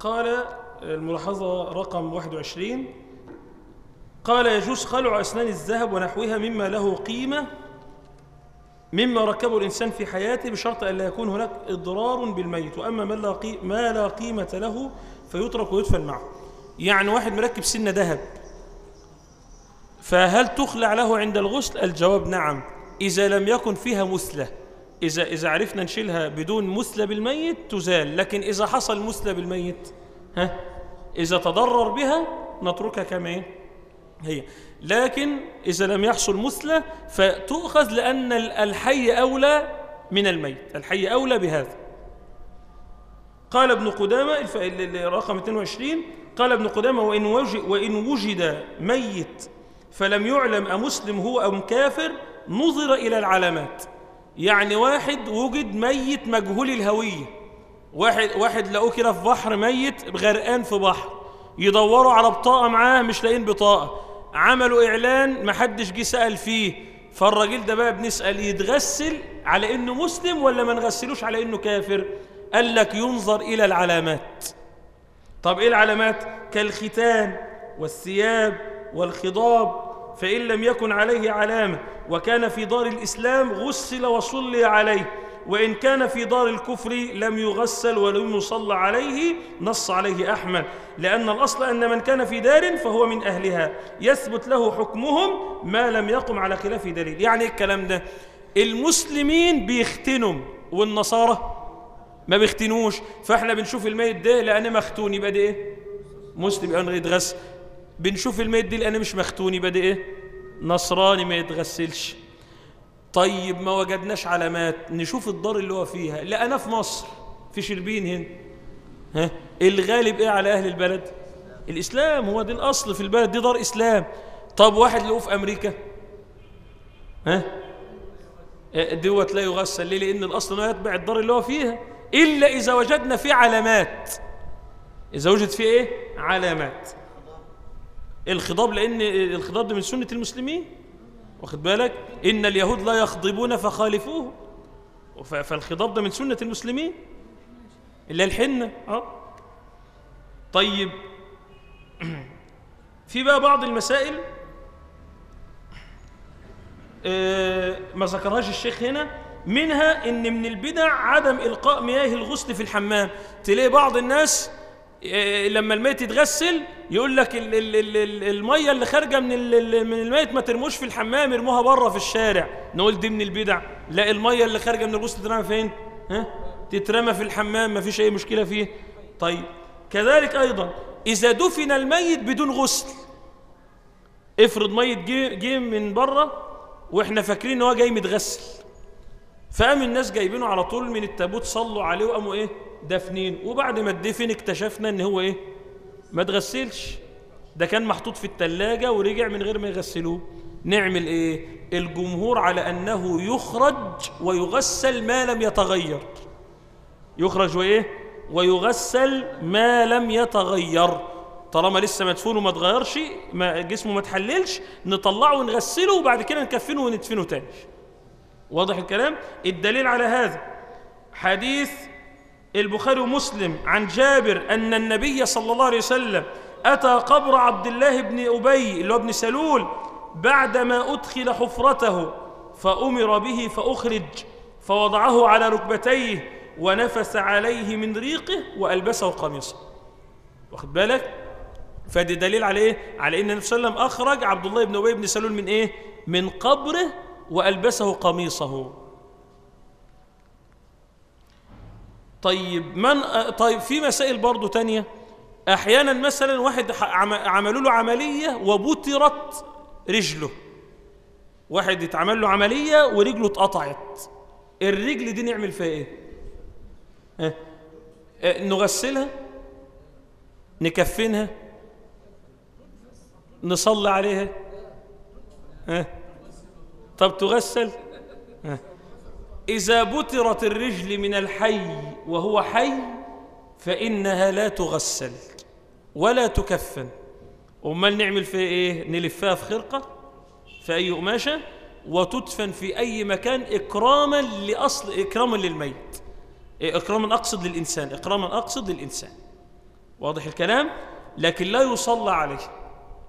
قال الملاحظة رقم 21 قال يجوز خلع أسنان الذهب ونحوها مما له قيمة مما ركبه الإنسان في حياته بشرط أن لا يكون هناك إضرار بالميت وأما ما لا, قي... ما لا قيمة له فيترك ويدفن معه. يعني واحد مركب سنة ذهب فهل تخلع له عند الغسل؟ الجواب نعم إذا لم يكن فيها مثلة إذا إذا عرفنا نشيلها بدون مثلة بالميت تزال لكن إذا حصل مثلة بالميت ها؟ إذا تضرر بها نتركها كما؟ هي. لكن إذا لم يحصل مثلة فتؤخذ لأن الحي أولى من الميت. الحي أولى بهذا. قال ابن قدامة رقم 22 قال ابن قدامة وإن وجد, وإن وجد ميت فلم يعلم أمسلم هو أم كافر نظر إلى العلامات. يعني واحد وجد ميت مجهول الهوية. واحد واحد لقوه كده في بحر ميت غرقان في بحر. يدوروا على بطاقة معاه مش لاقيين بطاقة. عملوا إعلان محدش جه سأل فيه. فالراجل ده بقى بنسأل يتغسل على إنه مسلم ولا ما نغسلوش على إنه كافر؟ قال لك ينظر إلى العلامات. طب إيه العلامات؟ كالختان والثياب والخضاب فإن لم يكن عليه علامة وكان في دار الإسلام غسل وصلي عليه وإن كان في دار الكفر لم يغسل ولم يصلى عليه نص عليه أحمد. لأن الأصل أن من كان في دار فهو من أهلها. يثبت له حكمهم ما لم يقم على خلاف دليل. يعني إيه الكلام ده؟ المسلمين بيختنوا. والنصارى ما بيختنوش. فإحنا بنشوف الميت ده لأنه مختون. يبقى ده إيه؟ مسلم. يبقى يتغسل بنشوف الميت دي لأنه مش مختون يبقى ده إيه؟ نصراني ما يتغسلش. طيب ما وجدناش علامات نشوف الدار اللي هو فيها. لقيناه في مصر. في شربين هنا. ها؟ الغالب إيه على أهل البلد؟ الإسلام. هو ده الأصل في البلد دي دار إسلام. طب واحد لقوه في أمريكا؟ ها؟ دوت لا يغسل. ليه؟ لأن الأصل إنه يتبع الدار اللي هو فيها. إلا إذا وجدنا فيه علامات. إذا وجد فيه إيه؟ علامات. الخضاب لأن الخضاب ده من سنة المسلمين. واخد بالك؟ إن اليهود لا يخضبون فخالفوه. فالخضاب ده من سنة المسلمين. إلا الحنة. أه؟ طيب. في بقى بعض المسائل. آه، ما ذكرهاش الشيخ هنا. منها إن من البدع عدم إلقاء مياه الغسل في الحمام. تلاقي بعض الناس لما الميت يتغسل يقول لك ال- ال- ال- ال- المية اللي خارجة من من الميت ما ترموش في الحمام ارموها بره في الشارع. نقول دي من البدع. لا المية اللي خارجة من الغسل تترمى فين؟ ها؟ تترمى في الحمام ما فيش أي مشكلة فيه. طيب. كذلك أيضا إذا دفن الميت بدون غسل افرض ميت جه جه من بره وإحنا فاكرين إن هو جاي متغسل. فقام الناس جايبينه على طول من التابوت صلوا عليه وقاموا إيه؟ دافنين وبعد ما اتدفن اكتشفنا إن هو إيه؟ ما اتغسلش ده كان محطوط في التلاجة ورجع من غير ما يغسلوه. نعمل إيه؟ الجمهور على أنه يخرج ويغسل ما لم يتغير. يخرج وإيه؟ ويغسل ما لم يتغير. طالما لسه مدفون وما اتغيرش ما جسمه ما اتحللش نطلعه ونغسله وبعد كده نكفنه وندفنه تاني. واضح الكلام؟ الدليل على هذا حديث البخاري ومسلم عن جابر أن النبي صلى الله عليه وسلم أتى قبر عبد الله بن أبي اللي هو ابن سلول بعدما أدخل حفرته فأمر به فأخرج فوضعه على ركبتيه ونفس عليه من ريقه وألبسه قميصه. واخد بالك؟ فدي دليل على إيه؟ على إن النبي صلى الله عليه وسلم أخرج عبد الله بن أبي بن سلول من إيه؟ من قبره وألبسه قميصه. طيب من طيب في مسائل برضو تانية. أحيانا مثلا واحد عملوا له عملية وبترت رجله. واحد اتعمل له عملية ورجله اتقطعت. الرجل دي نعمل فيها إيه؟ ها؟ آه، نغسلها؟ نكفنها؟ نصلي عليها؟ ها؟ طب تغسل؟ ها؟ إذا بترت الرجل من الحي وهو حي فإنها لا تغسل ولا تكفن. أمال نعمل فيها إيه؟ نلفها في خرقة في أي قماشة وتدفن في أي مكان إكراما لأصل إكراما للميت. إيه، إكراما أقصد للإنسان إكراما أقصد للإنسان. واضح الكلام؟ لكن لا يصلى عليه.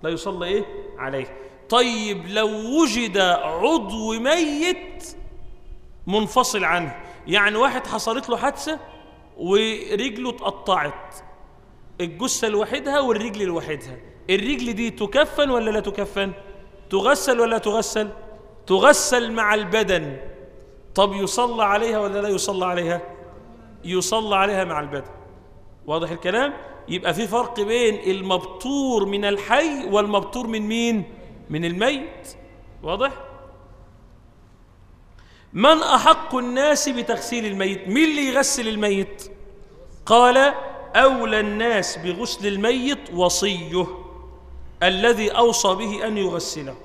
لا يصلى إيه؟ عليه. طيب لو وجد عضو ميت منفصل عنه. يعني واحد حصلت له حادثة ورجله اتقطعت. الجثة لوحدها والرجل لوحدها. الرجل دي تكفن ولا لا تكفن؟ تغسل ولا تغسل؟ تغسل مع البدن. طب يصلى عليها ولا لا يصلى عليها؟ يصلى عليها مع البدن. واضح الكلام؟ يبقى في فرق بين المبتور من الحي والمبتور من مين؟ من الميت. واضح؟ من أحق الناس بتغسيل الميت؟ مين اللي يغسل الميت؟ قال أولى الناس بغسل الميت وصيه الذي أوصى به أن يغسله.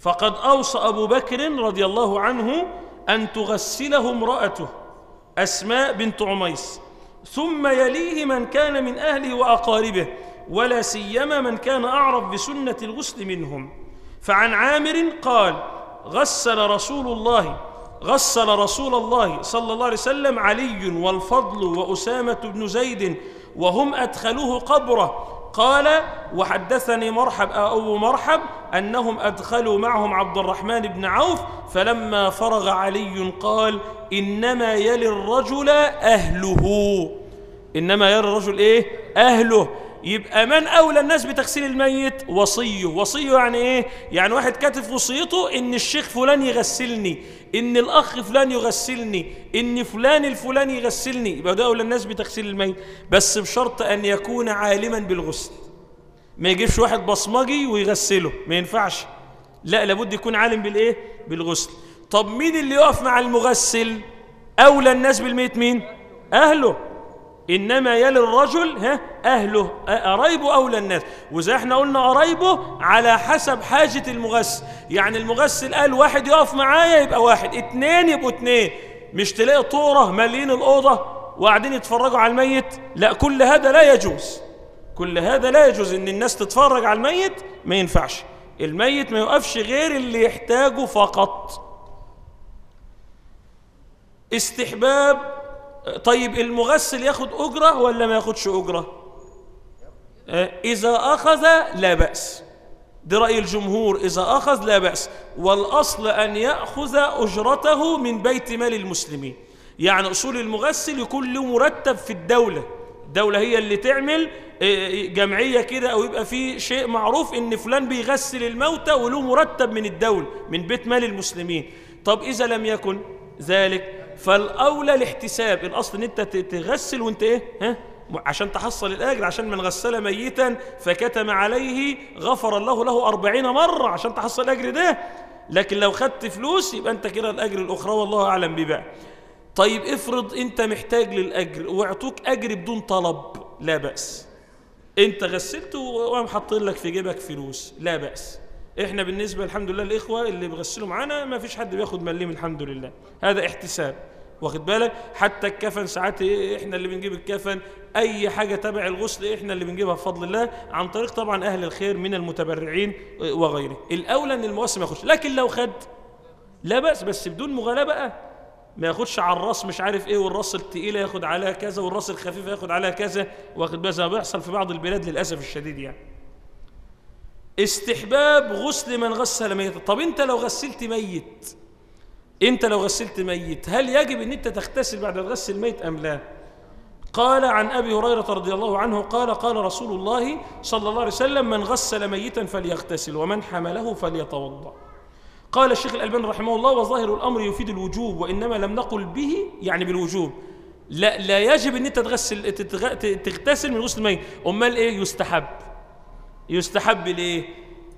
فقد أوصى أبو بكر رضي الله عنه أن تغسله امرأته أسماء بنت عميس. ثم يليه من كان من أهله وأقاربه ولا سيما من كان أعرف بسنة الغسل منهم. فعن عامر قال غسل رسول الله غسل رسول الله صلى الله عليه وسلم علي والفضل وأسامة بن زيد وهم أدخلوه قبره. قال وحدثني مرحب أو مرحب أنهم أدخلوا معهم عبد الرحمن بن عوف فلما فرغ علي قال إنما يلي الرجل أهله إنما يلي الرجل إيه؟ أهله. يبقى من أولى الناس بتغسيل الميت؟ وصية. وصية يعني إيه؟ يعني واحد كاتب وصيته إن الشيخ فلان يغسلني إن الأخ فلان يغسلني إن فلان الفلاني يغسلني. يبقى ده أولى الناس بتغسيل الميت. بس بشرط أن يكون عالما بالغسل. ما يجيبش واحد بصمجي ويغسله. ما ينفعش. لا لابد يكون عالم بالإيه؟ بالغسل. طب مين اللي يقف مع المغسل؟ أولى الناس بالميت مين؟ أهله. إنما يلي الرجل ها أهله قرايبه اولى الناس. وزي إحنا قلنا قرايبه على حسب حاجة المغسل يعني المغسل قال واحد يقف معايا يبقى واحد. اتنين يبقوا اتنين. مش تلاقي طورة مالين الأوضة وقاعدين يتفرجوا على الميت. لا كل هذا لا يجوز. كل هذا لا يجوز إن الناس تتفرج على الميت. ما ينفعش. الميت ما يقفش غير اللي يحتاجه فقط. استحباب طيب المغسل ياخد أجرة ولا ما ياخدش أجرة؟ إذا أخذ لا بأس. ده رأي الجمهور إذا أخذ لا بأس. والأصل أن يأخذ أجرته من بيت مال المسلمين. يعني أصول المغسل يكون له مرتب في الدولة. الدولة هي اللي تعمل آه، جمعية كده أو يبقى في شيء معروف إن فلان بيغسل الموتى وله مرتب من الدولة من بيت مال المسلمين. طب إذا لم يكن ذلك فالأولى الاحتساب الأصل إن أنت ت- تغسل وأنت إيه؟ ها؟ عشان تحصل الأجر عشان من غسل ميتا فكتم عليه غفر الله له أربعين مرة عشان تحصل الأجر ده. لكن لو خدت فلوس يبقى أنت كده الأجر الأخرى والله أعلم ببقى طيب افرض أنت محتاج للأجر وأعطوك أجر بدون طلب لا بأس. أنت غسلت وقام حاطين لك في جيبك فلوس لا بأس. إحنا بالنسبة الحمد لله الإخوة اللي بيغسلوا معانا ما فيش حد بياخد مليم الحمد لله. هذا احتساب. واخد بالك؟ حتى الكفن ساعات إحنا اللي بنجيب الكفن أي حاجة تبع الغسل إحنا اللي بنجيبها بفضل الله عن طريق طبعا أهل الخير من المتبرعين وغيره. الأولى إن الموسم ياخدش. لكن لو خد لا بأس بس بدون مغالاه بقى ما ياخدش على الرأس مش عارف إيه والرأس التقيله ياخد عليها كذا والرأس الخفيفه ياخد عليها كذا. واخد بالك؟ ما بيحصل في بعض البلاد للأسف الشديد يعني. استحباب غسل من غسل ميتا طب انت لو غسلت ميت انت لو غسلت ميت هل يجب ان انت تغتسل بعد الغسل الميت أم لا؟ قال عن أبي هريرة رضي الله عنه قال قال رسول الله صلى الله عليه وسلم من غسل ميتا فليغتسل ومن حمله فليتوضأ. قال الشيخ الألباني رحمه الله وظاهر الأمر يفيد الوجوب وإنما لم نقل به يعني بالوجوب. لا لا يجب إن أنت تغسل تغتسل من غسل الميت أمال إيه؟ يستحب. يستحب ليه؟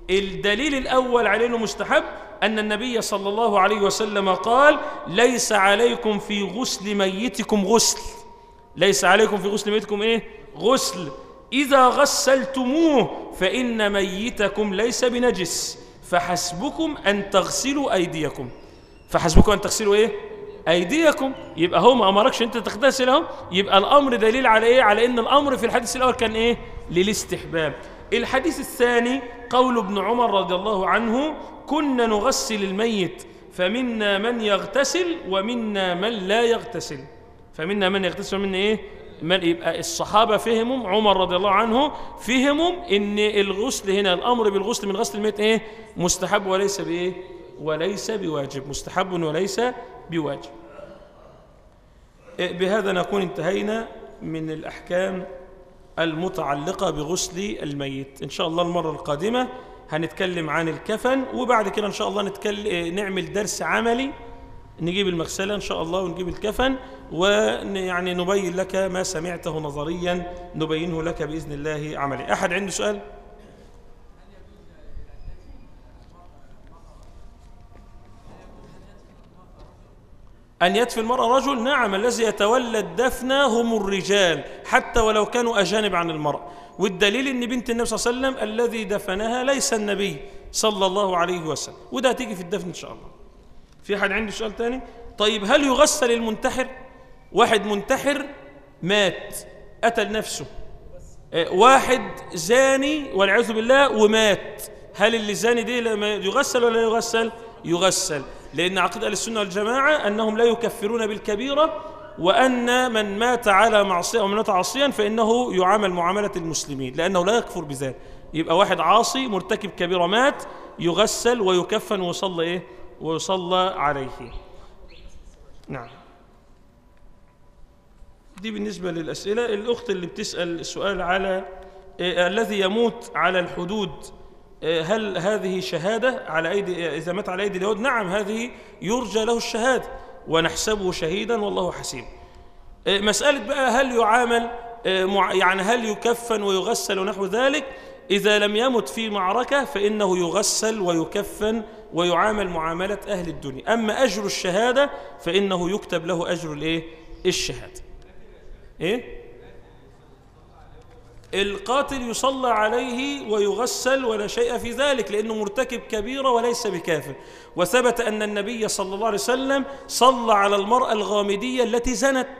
الدليل الأول على أنه مستحب أن النبي صلى الله عليه وسلم قال ليس عليكم في غسل ميتكم غسل. ليس عليكم في غسل ميتكم إيه؟ غسل. إذا غسلتموه فإن ميتكم ليس بنجس فحسبكم أن تغسلوا أيديكم. فحسبكم أن تغسلوا إيه؟ أيديكم. يبقى هو ما أمركش أنت تغتسل أهو. يبقى الأمر دليل على إيه؟ على أن الأمر في الحديث الأول كان إيه؟ للاستحباب. الحديث الثاني قول ابن عمر رضي الله عنه كنا نغسل الميت فمنا من يغتسل ومنا من لا يغتسل. فمنا من يغتسل ومنا إيه؟ من يبقى الصحابة فهموا عمر رضي الله عنه فهموا إن الغسل هنا الأمر بالغسل من غسل الميت إيه؟ مستحب وليس بإيه؟ وليس بواجب. مستحب وليس بواجب. إيه بهذا نكون انتهينا من الأحكام المتعلقة بغسل الميت إن شاء الله المرة القادمة هنتكلم عن الكفن وبعد كده إن شاء الله نتكلم نعمل درس عملي نجيب المغسلة إن شاء الله ونجيب الكفن ويعني نبين لك ما سمعته نظريا نبينه لك بإذن الله عملي أحد عنده سؤال؟ أن يدفي المرأة رجل نعم الذي يتولى الدفن هم الرجال حتى ولو كانوا أجانب عن المرأة. والدليل أن بنت النبي صلى الله عليه وسلم الذي دفنها ليس النبي صلى الله عليه وسلم. وده هتيجي في الدفن إن شاء الله. في حد عنده سؤال تاني؟ طيب هل يغسل المنتحر؟ واحد منتحر مات قتل نفسه. آه، واحد زاني والعياذ بالله ومات. هل اللي زاني دي يغسل ولا لا يغسل؟ يغسل. لأن عقيدة أهل السنة والجماعة أنهم لا يكفرون بالكبيرة وأن من مات على معصية أو من مات عاصيا فإنه يعامل معاملة المسلمين لأنه لا يكفر بذلك. يبقى واحد عاصي مرتكب كبيرة مات يغسل ويكفن ويصلى إيه؟ ويصلى عليه. نعم. دي بالنسبة للأسئلة. الأخت اللي بتسأل السؤال على آه، الذي يموت على الحدود هل هذه شهادة على أيدي آه، إذا مات على أيدي اليهود نعم هذه يرجى له الشهادة ونحسبه شهيدا والله حسيب. آه، مسألة بقى هل يعامل آه، يعني هل يكفن ويغسل ونحو ذلك؟ إذا لم يمت في معركة فإنه يغسل ويكفن ويعامل معاملة أهل الدنيا. أما أجر الشهادة فإنه يكتب له أجر الإيه؟ الشهادة. إيه؟ القاتل يصلى عليه ويغسل ولا شيء في ذلك لأنه مرتكب كبيرة وليس بكافر. وثبت أن النبي صلى الله عليه وسلم صلى على المرأة الغامدية التي زنت.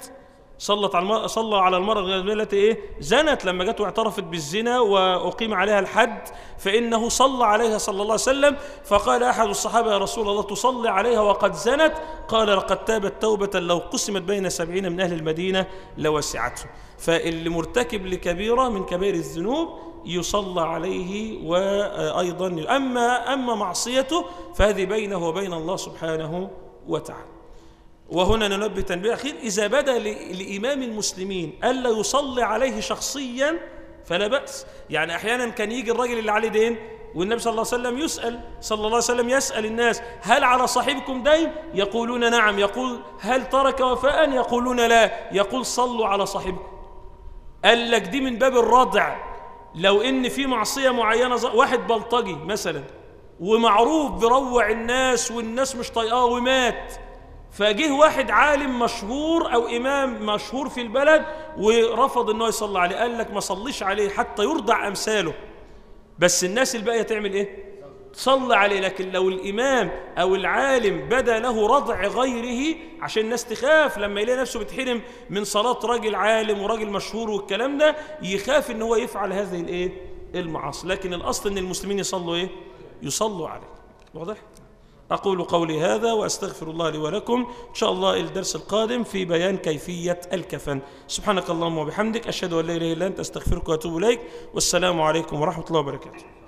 صلت على المرأة صلى على المرأة الغامدية التي إيه؟ زنت. لما جت واعترفت بالزنا وأقيم عليها الحد فإنه صلى عليها صلى الله عليه وسلم. فقال أحد الصحابة يا رسول الله تصلي عليها وقد زنت؟ قال لقد تابت توبة لو قسمت بين سبعين من أهل المدينة لوسعته فاللي مرتكب لكبيرة من كبائر الذنوب يصلى عليه وأيضا أما أما معصيته فهذه بينه وبين الله سبحانه وتعالى. وهنا ننبه تنبيه أخير. إذا بدأ لإمام المسلمين ألا يصلي عليه شخصيا فلا بأس. يعني أحيانا كان يجي الراجل اللي عليه دين والنبي صلى الله عليه وسلم يسأل صلى الله عليه وسلم يسأل الناس هل على صاحبكم دين؟ يقولون نعم. يقول هل ترك وفاء؟ يقولون لا. يقول صلوا على صاحبكم. قال لك دي من باب الردع لو إن في معصية معينة واحد بلطجي مثلا ومعروف بروع الناس والناس مش طايقاه ومات فجه واحد عالم مشهور أو إمام مشهور في البلد ورفض إنه يصلي عليه. قال لك ما صليش عليه حتى يرضع أمثاله. بس الناس الباقية تعمل إيه؟ تصلي عليه لكن لو الإمام أو العالم بدا له رضع غيره عشان الناس تخاف لما يلاقي نفسه بيتحرم من صلاة راجل عالم وراجل مشهور والكلام ده يخاف إن هو يفعل هذه الإيه؟ المعاصي. لكن الأصل إن المسلمين يصلوا إيه؟ يصلوا عليه. واضح؟ أقول قولي هذا وأستغفر الله لي ولكم. إن شاء الله الدرس القادم في بيان كيفية الكفن. سبحانك اللهم وبحمدك أشهد أن لا إله إلا أنت أستغفرك وأتوب إليك. والسلام عليكم ورحمة الله وبركاته.